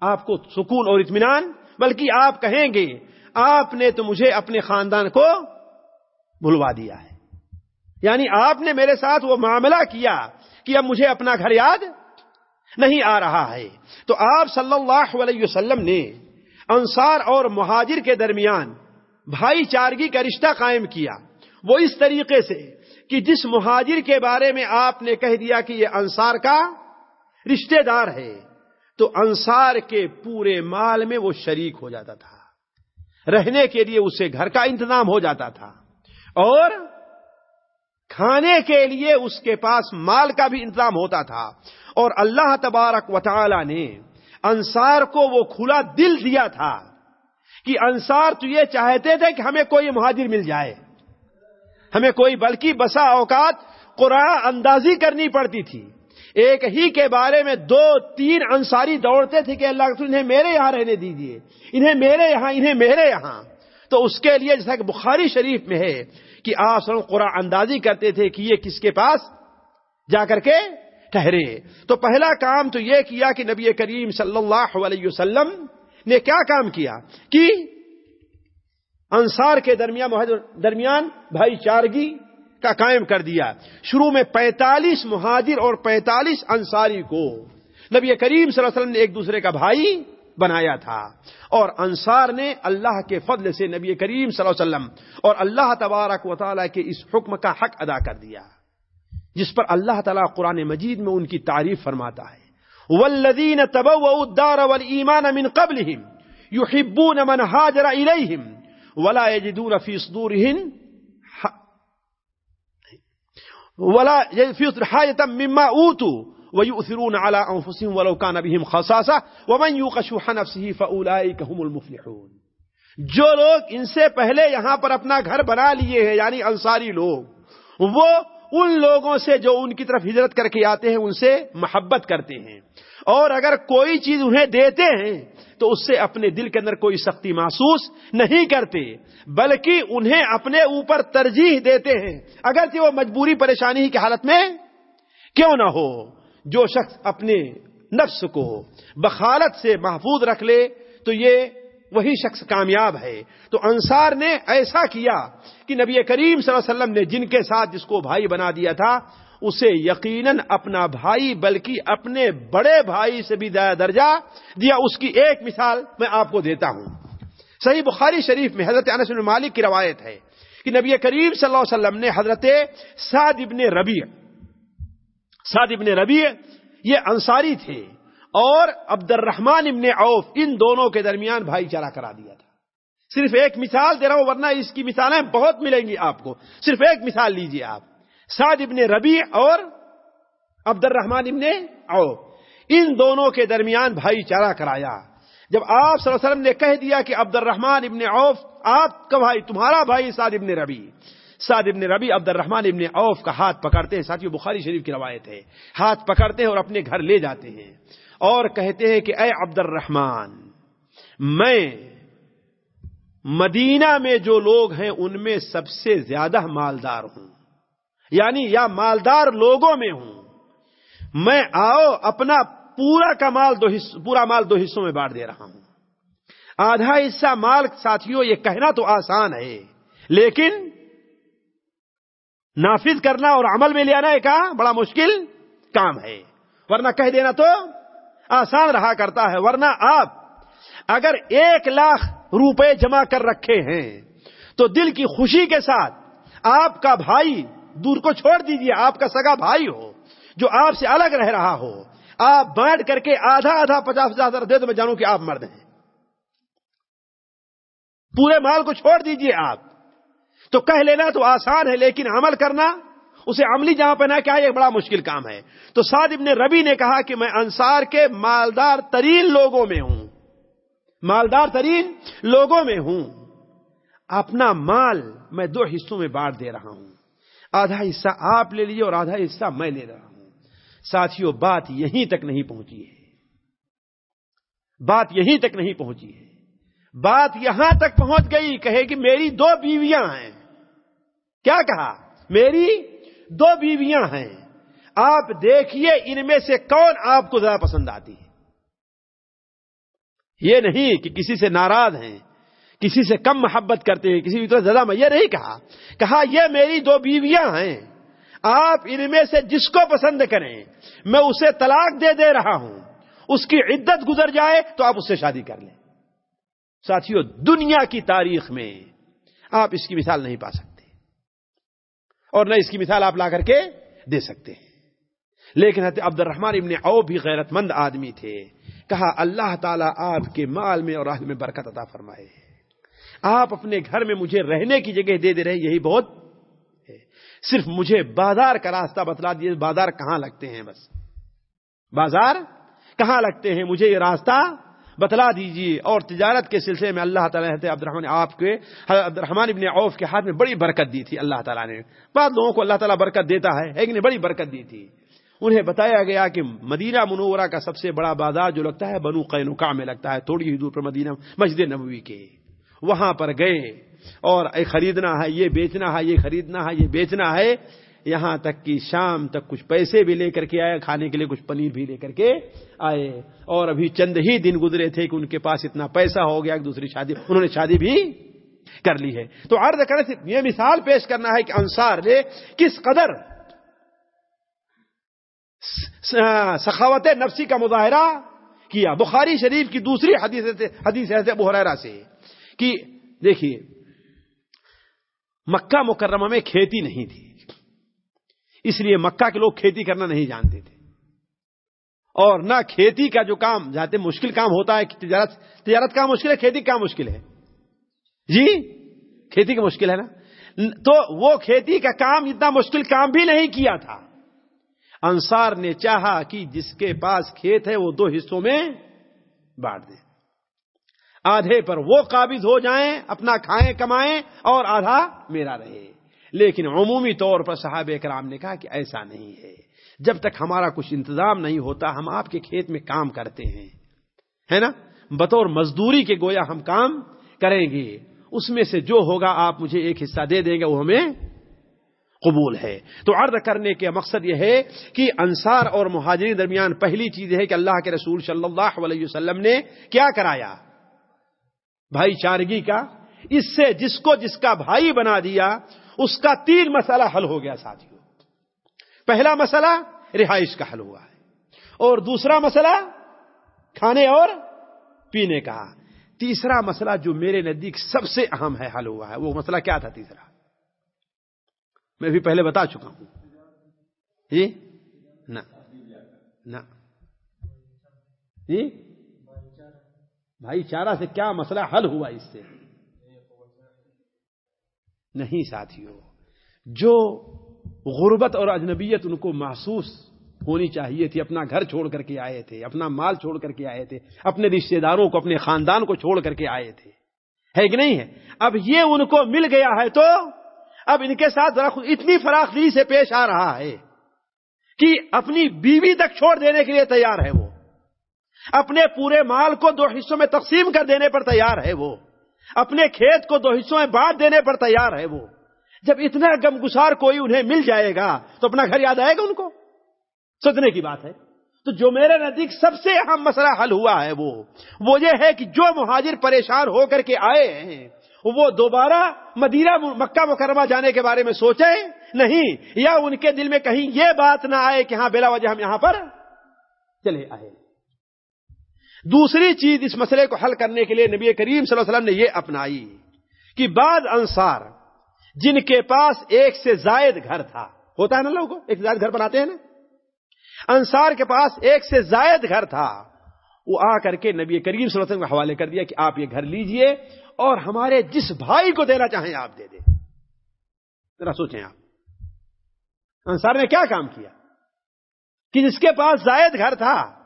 C: آپ کو سکون اور اطمینان، بلکہ آپ کہیں گے، آپ نے تو مجھے اپنے خاندان کو بھلوا دیا ہے۔ یعنی آپ نے میرے ساتھ وہ معاملہ کیا کہ اب مجھے اپنا گھر یاد نہیں آ رہا ہے۔ تو آپ صلی اللہ علیہ وسلم نے انصار اور مہاجر کے درمیان بھائی چارگی کا رشتہ قائم کیا۔ وہ اس طریقے سے کہ جس مہاجر کے بارے میں آپ نے کہہ دیا کہ یہ انصار کا رشتہ دار ہے، تو انصار کے پورے مال میں وہ شریک ہو جاتا تھا۔ رہنے کے لیے اسے گھر کا انتظام ہو جاتا تھا۔ اور کھانے کے لیے اس کے پاس مال کا بھی انتظام ہوتا تھا۔ اور اللہ تبارک و تعالی نے انصار کو وہ کھلا دل دیا تھا۔ کہ انصار تو یہ چاہتے تھے کہ ہمیں کوئی مہاجر مل جائے۔ ہمیں کوئی بلکہ بسا اوقات قرآن اندازی کرنی پڑتی تھی۔ ایک ہی کے بارے میں دو تین انصاری دوڑتے تھے کہ اللہ انہیں میرے یہاں رہنے دیجیے انہیں میرے یہاں، انہیں میرے یہاں۔ تو اس کے لیے جیسا کہ بخاری شریف میں ہے کہ آپ قرآن اندازی کرتے تھے کہ یہ کس کے پاس جا کر کے ٹھہرے۔ تو پہلا کام تو یہ کیا کہ نبی کریم صلی اللہ علیہ وسلم نے کیا کام کیا؟ کہ انصار کے درمیان درمیان بھائی چارگی کا قائم کر دیا۔ شروع میں پینتالیس مہاجر اور پینتالیس انصاری کو۔ نبی کریم صلی اللہ علیہ وسلم نے ایک دوسرے کا بھائی بنایا تھا۔ اور انصار نے اللہ کے فضل سے نبی کریم صلی اللہ علیہ وسلم اور اللہ تبارک و تعالیٰ کے اس حکم کا حق ادا کر دیا۔ جس پر اللہ تعالیٰ قرآن مجید میں ان کی تعریف فرماتا ہے۔ والذین تبوؤوا الدار والایمان من قبلهم يحبون من هاجر اليهم ولا يجدون في صدورهم ولا في صدور حاجة مما اوتوا ويؤثرون على انفسهم ولو كان بهم خصاصة ومن يوق شح نفسه فاولئك هم المفلحون جو لوگ ان سے پہلے یہاں پر اپنا گھر بنا لیے ہیں یعنی انصاری لوگ، وہ ان لوگوں سے جو ان کی طرف ہجرت کر کے آتے ہیں، ان سے محبت کرتے ہیں۔ اور اگر کوئی چیز انہیں دیتے ہیں، تو اس سے اپنے دل کے اندر کوئی سختی محسوس نہیں کرتے، بلکہ انہیں اپنے اوپر ترجیح دیتے ہیں۔ اگرچہ وہ مجبوری پریشانی کی حالت میں کیوں نہ ہو، جو شخص اپنے نفس کو بخالت سے محفوظ رکھ لے، تو یہ وہی شخص کامیاب ہے۔ تو انصار نے ایسا کیا کہ نبی کریم صلی اللہ علیہ وسلم نے جن کے ساتھ جس کو بھائی بنا دیا تھا اسے یقیناً اپنا بھائی بلکہ اپنے بڑے بھائی سے بھی زیادہ درجہ دیا۔ اس کی ایک مثال میں آپ کو دیتا ہوں۔ صحیح بخاری شریف میں حضرت انس بن مالک کی روایت ہے کہ نبی کریم صلی اللہ علیہ وسلم نے حضرت سعد ابن ربیع، سعد ابن ربیع، یہ انصاری تھے اور عبد الرحمان ابن عوف، ان دونوں کے درمیان بھائی چارہ کرا دیا تھا۔ صرف ایک مثال دے رہا ہوں، ورنہ اس کی مثالیں بہت ملیں گی آپ کو۔ صرف ایک مثال لیجیے آپ۔ سعد ابن ربیع اور عبد الرحمان ابن عوف۔ ان دونوں کے درمیان بھائی چارہ کرایا۔ جب آپ صلی اللہ علیہ وسلم نے کہہ دیا کہ عبد الرحمان ابن عوف، آپ کا بھائی، تمہارا بھائی سعد ابن ربی سعد ابن ربی عبد الرحمان ابن عوف کا ہاتھ پکڑتے ہیں۔ ساتھی بخاری شریف کی روایت ہے۔ ہاتھ پکڑتے ہیں اور اپنے گھر لے جاتے ہیں۔ اور کہتے ہیں کہ اے عبد الرحمان میں مدینہ میں جو لوگ ہیں، ان میں سب سے زیادہ مالدار ہوں۔ یعنی یا مالدار لوگوں میں ہوں، میں آؤ اپنا پورا کا مال دو پورا مال دو حصوں میں بانٹ دے رہا ہوں۔ آدھا حصہ مال، ساتھیوں، یہ کہنا تو آسان ہے، لیکن نافذ کرنا اور عمل میں لے آنا ایک بڑا مشکل کام ہے۔ ورنہ کہہ دینا تو آسان رہا کرتا ہے۔ ورنہ آپ اگر ایک لاکھ روپے جمع کر رکھے ہیں تو دل کی خوشی کے ساتھ آپ کا بھائی دور کو چھوڑ دیجیے آپ کا سگا بھائی ہو، جو آپ سے الگ رہ رہا ہو، آپ بانٹ کر کے آدھا آدھا پچاس پچاس ہزار دے تو میں جانوں کہ آپ مرد ہیں۔ پورے مال کو چھوڑ دیجیے آپ۔ تو کہہ لینا تو آسان ہے، لیکن عمل کرنا، اسے عملی جہاں پہنا کیا، یہ بڑا مشکل کام ہے۔ تو سعد ابن ربی نے کہا کہ میں انصار کے مالدار ترین لوگوں میں ہوں۔ مالدار ترین لوگوں میں ہوں۔ اپنا مال میں دو حصوں میں بانٹ دے رہا ہوں۔ آدھا حصہ آپ لے لیجیے اور آدھا حصہ میں لے رہا ہوں۔ ساتھیوں بات یہیں تک نہیں پہنچی ہے۔ بات یہیں تک نہیں پہنچی ہے۔ بات یہاں تک پہنچ گئی، کہے کہ میری دو بیویاں ہیں۔ کیا کہا؟ میری دو بیویاں ہیں۔ آپ دیکھیے ان میں سے کون آپ کو زیادہ پسند آتی ہے۔ یہ نہیں کہ کسی سے ناراض ہیں۔ کسی سے کم محبت کرتے ہیں کسی بھی زیادہ میں یہ نہیں کہا کہا یہ میری دو بیویاں ہیں، آپ ان میں سے جس کو پسند کریں، میں اسے طلاق دے دے رہا ہوں، اس کی عدت گزر جائے تو آپ اس سے شادی کر لیں۔ ساتھیوں دنیا کی تاریخ میں آپ اس کی مثال نہیں پا سکتے، اور نہ اس کی مثال آپ لا کر کے دے سکتے ہیں۔ لیکن عبد الرحمان ابن او بھی غیرت مند آدمی تھے، کہا اللہ تعالیٰ آپ کے مال میں اور راہ میں برکت عطا فرمائے۔ آپ اپنے گھر میں مجھے رہنے کی جگہ دے دے رہے یہی بہت ہے۔ صرف مجھے بازار کا راستہ بتلا دیے بازار کہاں لگتے ہیں بس؟ بازار کہاں لگتے ہیں؟ مجھے یہ راستہ بتلا دیجیے اور تجارت کے سلسلے میں اللہ تعالیٰ عبد الرحمان آپ کے عبد الرحمان ابن عوف کے ہاتھ میں بڑی برکت دی تھی۔ اللہ تعالیٰ نے بعض لوگوں کو اللہ تعالیٰ برکت دیتا ہے، ایک نے بڑی برکت دی تھی۔ انہیں بتایا گیا کہ مدینہ منورہ کا سب سے بڑا بازار جو لگتا ہے، بنو قینوقا میں لگتا ہے، تھوڑی ہی دور پر مدینہ، مسجد نبوی کے۔ وہاں پر گئے اور خریدنا ہے، یہ بیچنا ہے، یہ خریدنا ہے، یہ بیچنا ہے، یہاں تک کہ شام تک کچھ پیسے بھی لے کر کے آئے، کھانے کے لیے کچھ پنیر بھی لے کر کے آئے۔ اور ابھی چند ہی دن گزرے تھے کہ ان کے پاس اتنا پیسہ ہو گیا کہ دوسری شادی، انہوں نے شادی بھی کر لی ہے۔ تو عرض کرنے سے یہ مثال پیش کرنا ہے کہ انصار نے کس قدر سخاوت نفسی کا مظاہرہ کیا۔ بخاری شریف کی دوسری حدیث حدیث ابو حریرہ سے۔ کہ دیکھیے، مکہ مکرمہ میں کھیتی نہیں تھی۔ اس لیے مکہ کے لوگ کھیتی کرنا نہیں جانتے تھے۔ اور نہ کھیتی کا جو کام، جاتے مشکل کام ہوتا ہے، تجارت تجارت کا مشکل ہے، کھیتی کا مشکل ہے۔ جی؟ کھیتی کا مشکل ہے نا؟ تو وہ کھیتی کا کام اتنا مشکل کام بھی نہیں کیا تھا۔ انصار نے چاہا کہ جس کے پاس کھیت ہے، وہ دو حصوں میں بانٹ دے۔ آدھے پر وہ قابض ہو جائیں، اپنا کھائیں، کمائیں اور آدھا میرا رہے۔ لیکن عمومی طور پر صحابہ کرام نے کہا کہ ایسا نہیں ہے۔ جب تک ہمارا کچھ انتظام نہیں ہوتا، ہم آپ کے کھیت میں کام کرتے ہیں۔ ہے نا؟ بطور مزدوری کے گویا ہم کام کریں گے۔ اس میں سے جو ہوگا، آپ مجھے ایک حصہ دے دیں گے، وہ ہمیں قبول ہے۔ تو عرض کرنے کے مقصد یہ ہے کہ انصار اور مہاجرین درمیان پہلی چیز ہے کہ اللہ کے رسول صلی اللہ علیہ وسلم نے کیا کرایا؟ بھائی چارگی کا، اس سے جس کو جس کا بھائی بنا دیا، اس کا تین مسئلہ حل ہو گیا ساتھیوں پہلا مسئلہ رہائش کا حل ہوا ہے۔ اور دوسرا مسئلہ کھانے اور پینے کا۔ تیسرا مسئلہ جو میرے نزدیک سب سے اہم ہے حل ہوا ہے، وہ مسئلہ کیا تھا تیسرا؟ میں بھی پہلے بتا چکا ہوں۔ جی؟ نہ۔ جی؟ بھائی چارہ سے کیا مسئلہ حل ہوا اس سے؟ نہیں ساتھیوں جو غربت اور اجنبیت ان کو محسوس ہونی چاہیے تھی، اپنا گھر چھوڑ کر کے آئے تھے، اپنا مال چھوڑ کر کے آئے تھے، اپنے رشتے داروں کو، اپنے خاندان کو چھوڑ کر کے آئے تھے۔ ہے کہ نہیں ہے؟ اب یہ ان کو مل گیا ہے تو اب ان کے ساتھ اتنی فراخی سے پیش آ رہا ہے کہ اپنی بیوی تک چھوڑ دینے کے لیے تیار ہے وہ۔ اپنے پورے مال کو دو حصوں میں تقسیم کر دینے پر تیار ہے وہ۔ اپنے کھیت کو دو حصوں میں بانٹ دینے پر تیار ہے وہ۔ جب اتنا گم گسار کوئی انہیں مل جائے گا، تو اپنا گھر یاد آئے گا ان کو۔ سوچنے کی بات ہے۔ تو جو میرے نزدیک سب سے اہم مسئلہ حل ہوا ہے وہ۔ وہ یہ ہے کہ جو مہاجر پریشان ہو کر کے آئے ہیں، وہ دوبارہ مدینہ مکہ مکرمہ جانے کے بارے میں سوچے نہیں، یا ان کے دل میں کہیں یہ بات نہ آئے کہ ہاں بلا وجہ ہم یہاں پر چلے آئے۔ دوسری چیز اس مسئلے کو حل کرنے کے لیے نبی کریم صلی اللہ علیہ وسلم نے یہ اپنائی کہ بعض انصار جن کے پاس ایک سے زائد گھر تھا، ہوتا ہے نا لوگوں ایک زائد گھر بناتے ہیں نا؟ انصار کے پاس ایک سے زائد گھر تھا، وہ آ کر کے نبی کریم صلی اللہ علیہ وسلم کا حوالے کر دیا کہ آپ یہ گھر لیجیے اور ہمارے جس بھائی کو دینا چاہیں آپ دے دیں ذرا سوچیں آپ۔ انصار نے کیا کام کیا؟ کہ جس کے پاس زائد گھر تھا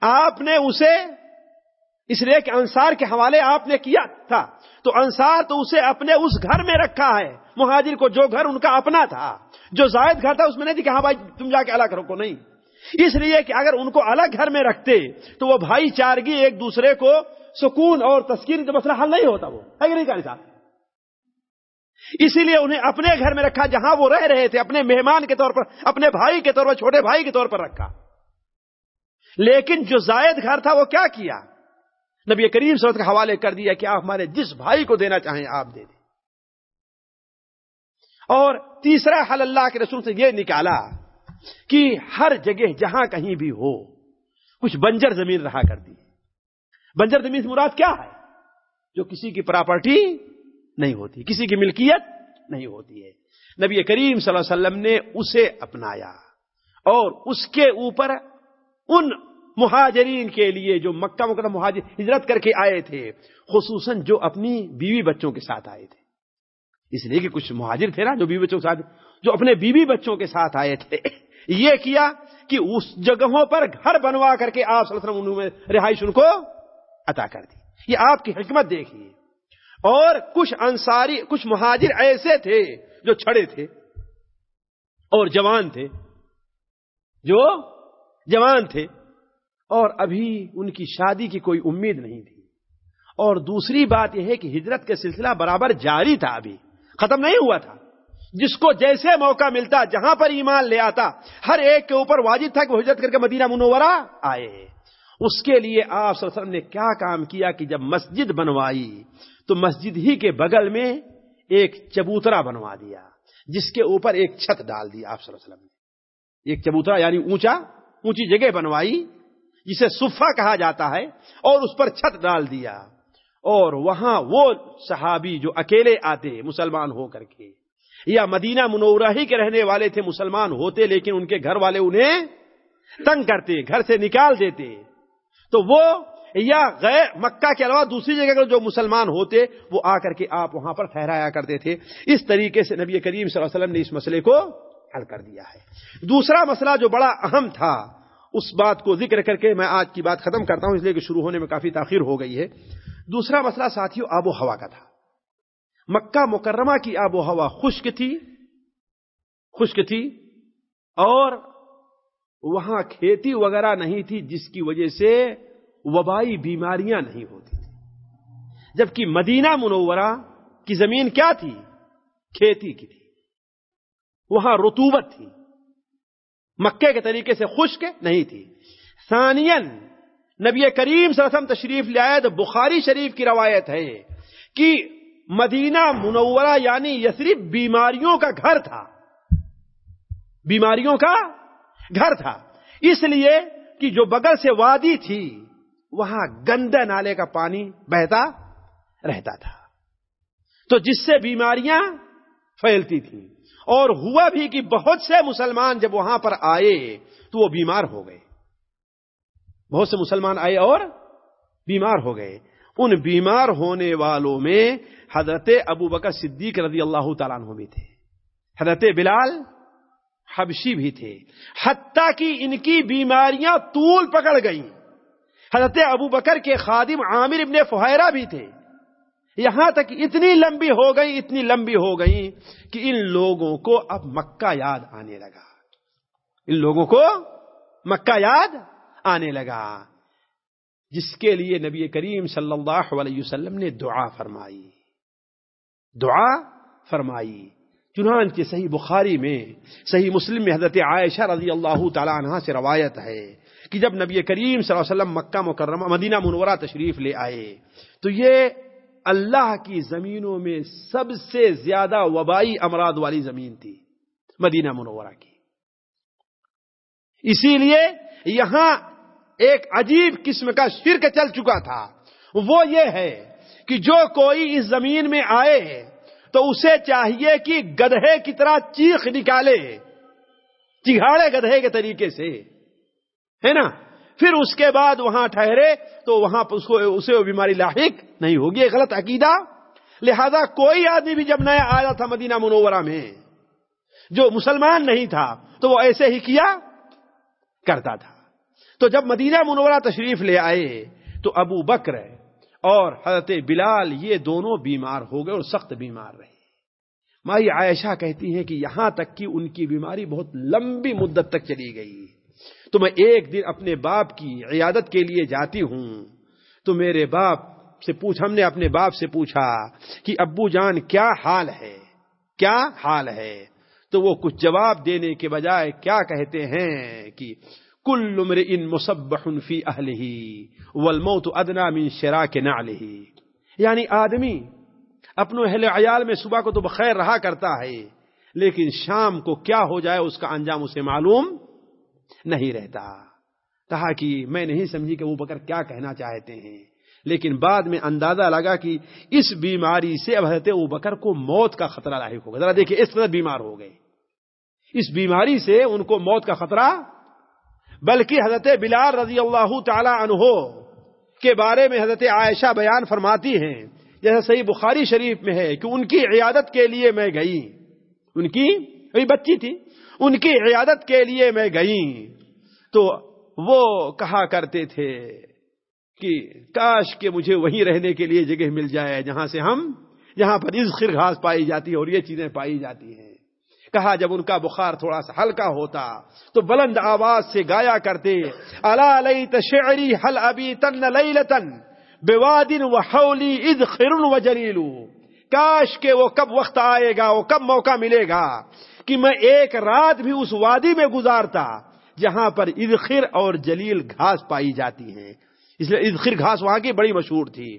C: آپ نے اسے اس لیے کہ انصار کے حوالے آپ نے کیا تھا۔ تو انصار تو اسے اپنے اس گھر میں رکھا ہے۔ مہاجر کو جو گھر ان کا اپنا تھا۔ جو زائد گھر تھا، اس میں نہیں تھی کہ ہاں بھائی، تم جا کے الگ رکھو، نہیں۔ اس لیے کہ اگر ان کو الگ گھر میں رکھتے، تو وہ بھائی چارگی ایک دوسرے کو سکون اور تسکین کا مسئلہ حل نہیں ہوتا وہ۔ ہے کہ نہیں کاری صاحب؟ اسی لیے انہیں اپنے گھر میں رکھا جہاں وہ رہ رہے تھے، اپنے مہمان کے طور پر، اپنے بھائی کے طور پر، چھوٹے بھائی کے طور پر رکھا۔ لیکن جو زائد گھر تھا وہ کیا کیا؟ نبی کریم صورت کا حوالے کر دیا کہ آپ ہمارے جس بھائی کو دینا چاہیں آپ دے دیں۔ اور تیسرا حل اللہ کے رسول سے یہ نکالا کہ ہر جگہ جہاں کہیں بھی ہو، کچھ بنجر زمین رہا کر دی۔ بنجر زمین سے مراد کیا ہے؟ جو کسی کی پراپرٹی نہیں ہوتی، کسی کی ملکیت نہیں ہوتی ہے۔ نبی کریم صلی اللہ علیہ وسلم نے اسے اپنایا اور اس کے اوپر ان مہاجرین کے لیے جو مکہ مکرم مہاجر ہجرت کر کے آئے تھے، خصوصاً جو اپنی بیوی بچوں کے ساتھ آئے تھے۔ اس لیے کہ کچھ مہاجر تھے نا جو بیوی بچوں کے ساتھ، جو اپنے بیوی بچوں کے ساتھ آئے تھے۔ (laughs) یہ کیا کہ اس جگہوں پر گھر بنوا کر کے آپ میں رہائش ان کو عطا کر دی۔ یہ آپ کی حکمت دیکھیے۔ اور کچھ انصاری، کچھ مہاجر ایسے تھے جو چھڑے تھے۔ اور جوان تھے۔ جو جوان تھے۔ اور ابھی ان کی شادی کی کوئی امید نہیں تھی۔ اور دوسری بات یہ ہے کہ ہجرت کے سلسلہ برابر جاری تھا ابھی، ختم نہیں ہوا تھا۔ جس کو جیسے موقع ملتا، جہاں پر ایمان لے آتا، ہر ایک کے اوپر واجب تھا کہ وہ ہجرت کر کے مدینہ منورہ آئے۔ اس کے لیے آپ وسلم نے کیا کام کیا کہ جب مسجد بنوائی، تو مسجد ہی کے بغل میں ایک چبوترا بنوا دیا، جس کے اوپر ایک چھت ڈال دی آپ وسلم نے۔ ایک چبوترا یعنی اونچا، اونچی جگہ بنوائی جسے صفا کہا جاتا ہے، اور اس پر چھت ڈال دیا۔ اور وہاں وہ صحابی جو اکیلے آتے، مسلمان ہو کر کے۔ یا مدینہ منورہ ہی کے رہنے والے تھے، مسلمان ہوتے، لیکن ان کے گھر والے انہیں تنگ کرتے، گھر سے نکال دیتے۔ تو وہ یا غیر مکہ کے علاوہ دوسری جگہ جو مسلمان ہوتے، وہ آ کر کے آپ وہاں پر ٹھہرایا کرتے تھے۔ اس طریقے سے نبی کریم صلی اللہ علیہ وسلم نے اس مسئلے کو حل کر دیا ہے۔ دوسرا مسئلہ جو بڑا اہم تھا اس بات کو ذکر کر کے میں آج کی بات ختم کرتا ہوں، اس لیے کہ شروع ہونے میں کافی تاخیر ہو گئی ہے۔ دوسرا مسئلہ ساتھیوں آب و ہوا کا تھا۔ مکہ مکرمہ کی آب و ہوا خشک تھی خشک تھی، اور وہاں کھیتی وغیرہ نہیں تھی، جس کی وجہ سے وبائی بیماریاں نہیں ہوتی تھی جبکہ مدینہ منورہ کی زمین کیا تھی؟ کھیتی کی تھی۔ وہاں رتوبت تھی۔ مکے کے طریقے سے خشک نہیں تھی۔ ثانین نبی کریم صلی اللہ علیہ وسلم تشریف لے آئے تو بخاری شریف کی روایت ہے کہ مدینہ منورہ یعنی یسرف بیماریوں کا گھر تھا۔ بیماریوں کا گھر تھا۔ اس لیے کہ جو بغل سے وادی تھی، وہاں گندے نالے کا پانی بہتا رہتا تھا۔ تو جس سے بیماریاں پھیلتی تھیں۔ اور ہوا بھی کہ بہت سے مسلمان جب وہاں پر آئے تو وہ بیمار ہو گئے۔ بہت سے مسلمان آئے اور بیمار ہو گئے۔ ان بیمار ہونے والوں میں حضرت ابو بکر صدیق رضی اللہ تعالیٰ عنہ بھی تھے۔ حضرت بلال حبشی بھی تھے۔ حتیٰ کہ ان کی بیماریاں طول پکڑ گئیں۔ حضرت ابو بکر کے خادم عامر ابن فہرا بھی تھے۔ یہاں تک اتنی لمبی ہو گئی، اتنی لمبی ہو گئی کہ ان لوگوں کو اب مکہ یاد آنے لگا۔ ان لوگوں کو مکہ یاد آنے لگا۔ جس کے لیے نبی کریم صلی اللہ علیہ وسلم نے دعا فرمائی۔ دعا فرمائی۔ چنانچہ صحیح بخاری میں، صحیح مسلم میں حضرت عائشہ رضی اللہ تعالی عنہ سے روایت ہے کہ جب نبی کریم صلی اللہ علیہ وسلم مکہ مکرمہ، مدینہ منورہ تشریف لے آئے، تو یہ اللہ کی زمینوں میں سب سے زیادہ وبائی امراض والی زمین تھی، مدینہ منورہ کی۔ اسی لیے یہاں ایک عجیب قسم کا شرک چل چکا تھا۔ وہ یہ ہے کہ جو کوئی اس زمین میں آئے تو اسے چاہیے کہ گدھے کی طرح چیخ نکالے چگاڑے گدھے کے طریقے سے۔ ہے نا؟ پھر اس کے بعد وہاں ٹھہرے تو وہاں اس کو اسے وہ بیماری لاحق نہیں ہوگی غلط عقیدہ۔ لہذا کوئی آدمی بھی جب نیا آیا تھا مدینہ منورہ میں، جو مسلمان نہیں تھا، تو وہ ایسے ہی کیا؟ کرتا تھا۔ تو جب مدینہ منورہ تشریف لے آئے، تو ابو بکر اور حضرت بلال یہ دونوں بیمار ہو گئے اور سخت بیمار رہے۔ مائی عائشہ کہتی ہیں کہ یہاں تک کہ ان کی بیماری بہت لمبی مدت تک چلی گئی۔ تو میں ایک دن اپنے باپ کی عیادت کے لیے جاتی ہوں۔ تو میرے باپ سے پوچھ ہم نے اپنے باپ سے پوچھا کہ ابو جان، کیا حال ہے؟ کیا حال ہے؟ تو وہ کچھ جواب دینے کے بجائے کیا کہتے ہیں کہ کل عمر ان مصبح فی اہل ہی والموت ادنا من شراک نعلہ۔ یعنی آدمی اپنے اہل عیال میں صبح کو تو بخیر رہا کرتا ہے، لیکن شام کو کیا ہو جائے اس کا انجام اسے معلوم نہیں رہتا۔ کہا کہ میں نہیں سمجھی کہ وہ بکر کیا کہنا چاہتے ہیں۔ لیکن بعد میں اندازہ لگا کہ اس بیماری سے اب حضرت ابو بکر کو موت کا خطرہ لاحق ہوگا۔ ذرا دیکھیں اس قدر بیمار ہو گئے۔ اس بیماری سے ان کو موت کا خطرہ، بلکہ حضرت بلال رضی اللہ تعالی عنہ کے بارے میں حضرت عائشہ بیان فرماتی ہیں۔ جیسا صحیح بخاری شریف میں ہے کہ ان کی عیادت کے لیے میں گئی۔ ان کی بچی تھی۔ ان کی عیادت کے لیے میں گئی۔ تو وہ کہا کرتے تھے کہ کاش کہ مجھے وہیں رہنے کے لیے جگہ مل جائے جہاں سے ہم جہاں پر عزخر گھاس پائی جاتی ہے اور یہ چیزیں پائی جاتی ہیں۔ کہا جب ان کا بخار تھوڑا سا ہلکا ہوتا تو بلند آواز سے گایا کرتے اللہ علیہ شعری حل ابی تن لیلتن بوادن و حولی اذ خرن و جلیلو کاش کہ وہ کب وقت آئے گا، وہ کب موقع ملے گا۔ کہ میں ایک رات بھی اس وادی میں گزارتا جہاں پر ادخر اور جلیل گھاس پائی جاتی ہیں۔ اس لیے ادخر گھاس وہاں کی بڑی مشہور تھی۔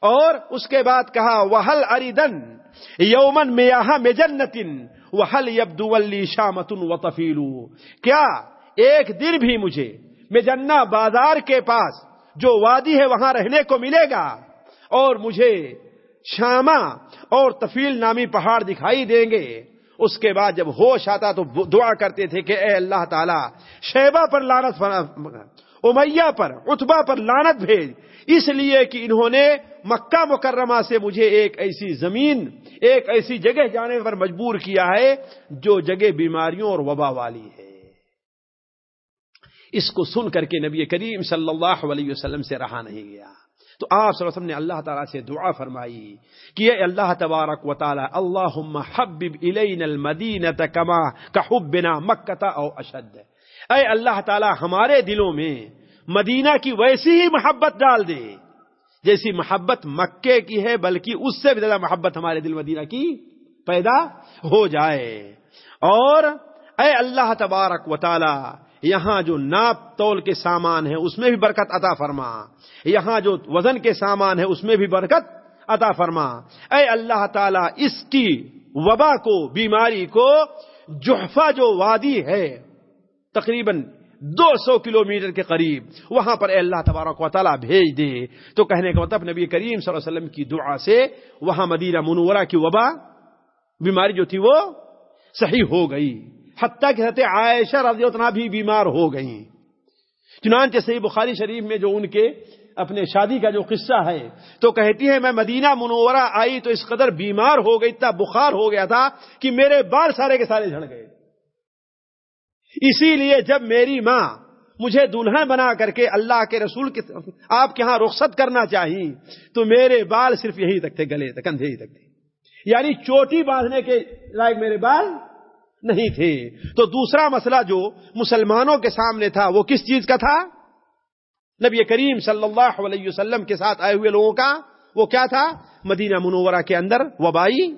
C: اور اس کے بعد کہا وحل اریدن یومن میاہ میں جنتن وحل یبدو ولی شامتن و تفیلو کیا ایک دن بھی مجھے میں جنا بازار کے پاس جو وادی ہے وہاں رہنے کو ملے گا اور مجھے شامہ اور تفیل نامی پہاڑ دکھائی دیں گے۔ اس کے بعد جب ہوش آتا تو دعا کرتے تھے کہ اے اللہ تعالی، شیبہ پر لانت امیہ پر اتبا پر لانت بھیج۔ اس لیے کہ انہوں نے مکہ مکرمہ سے مجھے ایک ایسی زمین، ایک ایسی جگہ جانے پر مجبور کیا ہے جو جگہ بیماریوں اور وبا والی ہے۔ اس کو سن کر کے نبی کریم صلی اللہ علیہ وسلم سے رہا نہیں گیا۔ تو آپ صلی اللہ علیہ وسلم نے اللہ تعالیٰ سے دعا فرمائی کہ اے اللہ تبارک و تعالی، اللہم حبب الینا المدینہ کما کحبنا مکہ او اشد۔ اے اللہ تعالیٰ، ہمارے دلوں میں مدینہ کی ویسی ہی محبت ڈال دے جیسی محبت مکے کی ہے، بلکہ اس سے بھی زیادہ محبت ہمارے دل مدینہ کی پیدا ہو جائے۔ اور اے اللہ تبارک و تعالی یہاں جو ناپ تول کے سامان ہے اس میں بھی برکت عطا فرما۔ یہاں جو وزن کے سامان ہے اس میں بھی برکت عطا فرما۔ اے اللہ تعالی، اس کی وبا کو، بیماری کو جحفہ جو وادی ہے، تقریباً دو سو کلو میٹر کے قریب، وہاں پر اے اللہ تبارک و تعالیٰ بھیج دے۔ تو کہنے کا مطلب نبی کریم صلی اللہ علیہ وسلم کی دعا سے وہاں مدینہ منورہ کی وبا، بیماری جو تھی وہ صحیح ہو گئی۔ حتیٰ کہ حضرت عائشہ رضی اللہ بھی بیمار ہو گئیں۔ چنانچہ صحیح بخاری شریف میں جو ان کے اپنے شادی کا جو قصہ ہے، تو کہتی ہے، میں مدینہ منورہ آئی تو اس قدر بیمار ہو گئی، اتنا بخار ہو گیا تھا کہ میرے بال سارے کے سارے جھڑ گئے۔ اسی لیے جب میری ماں مجھے دلہن بنا کر کے اللہ کے رسول کے آپ کے ہاں رخصت کرنا چاہی، تو میرے بال صرف یہی تک تھے، گلے تک، کندھے ہی تک تھے۔ یعنی چوٹی باندھنے کے لائق میرے بال نہیں تھے تو دوسرا مسئلہ جو مسلمانوں کے سامنے تھا، وہ کس چیز کا تھا؟ نبی کریم صلی اللہ علیہ وسلم کے ساتھ آئے ہوئے لوگوں کا، وہ کیا تھا؟ مدینہ منورہ کے اندر وبائی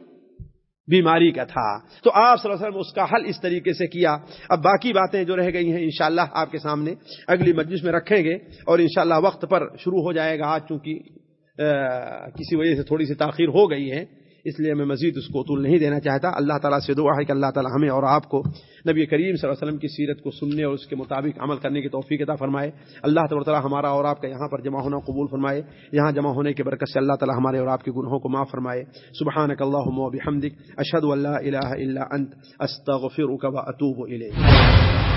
C: بیماری کا تھا۔ تو آپ صلی اللہ علیہ وسلم اس کا حل اس طریقے سے کیا۔ اب باقی باتیں جو رہ گئی ہیں، انشاءاللہ آپ کے سامنے اگلی مجلس میں رکھیں گے اور انشاءاللہ وقت پر شروع ہو جائے گا آج چونکہ کسی وجہ سے تھوڑی سی تاخیر ہو گئی ہے۔ اس لیے میں مزید اس کو طول نہیں دینا چاہتا۔ اللہ تعالیٰ سے دعا ہے کہ اللہ تعالیٰ ہمیں اور آپ کو نبی کریم صلی اللہ علیہ وسلم کی سیرت کو سننے اور اس کے مطابق عمل کرنے کی توفیق عطا فرمائے۔ اللہ تعالیٰ ہمارا اور آپ کا یہاں پر جمع ہونا قبول فرمائے۔ یہاں جمع ہونے کے برکت سے اللہ تعالیٰ ہمارے اور آپ کے گناہوں کو معاف فرمائے۔ سبحانک اللہم و بحمدک اشہد اللہ الہ الا انت، استغفرک و اتوب الیک۔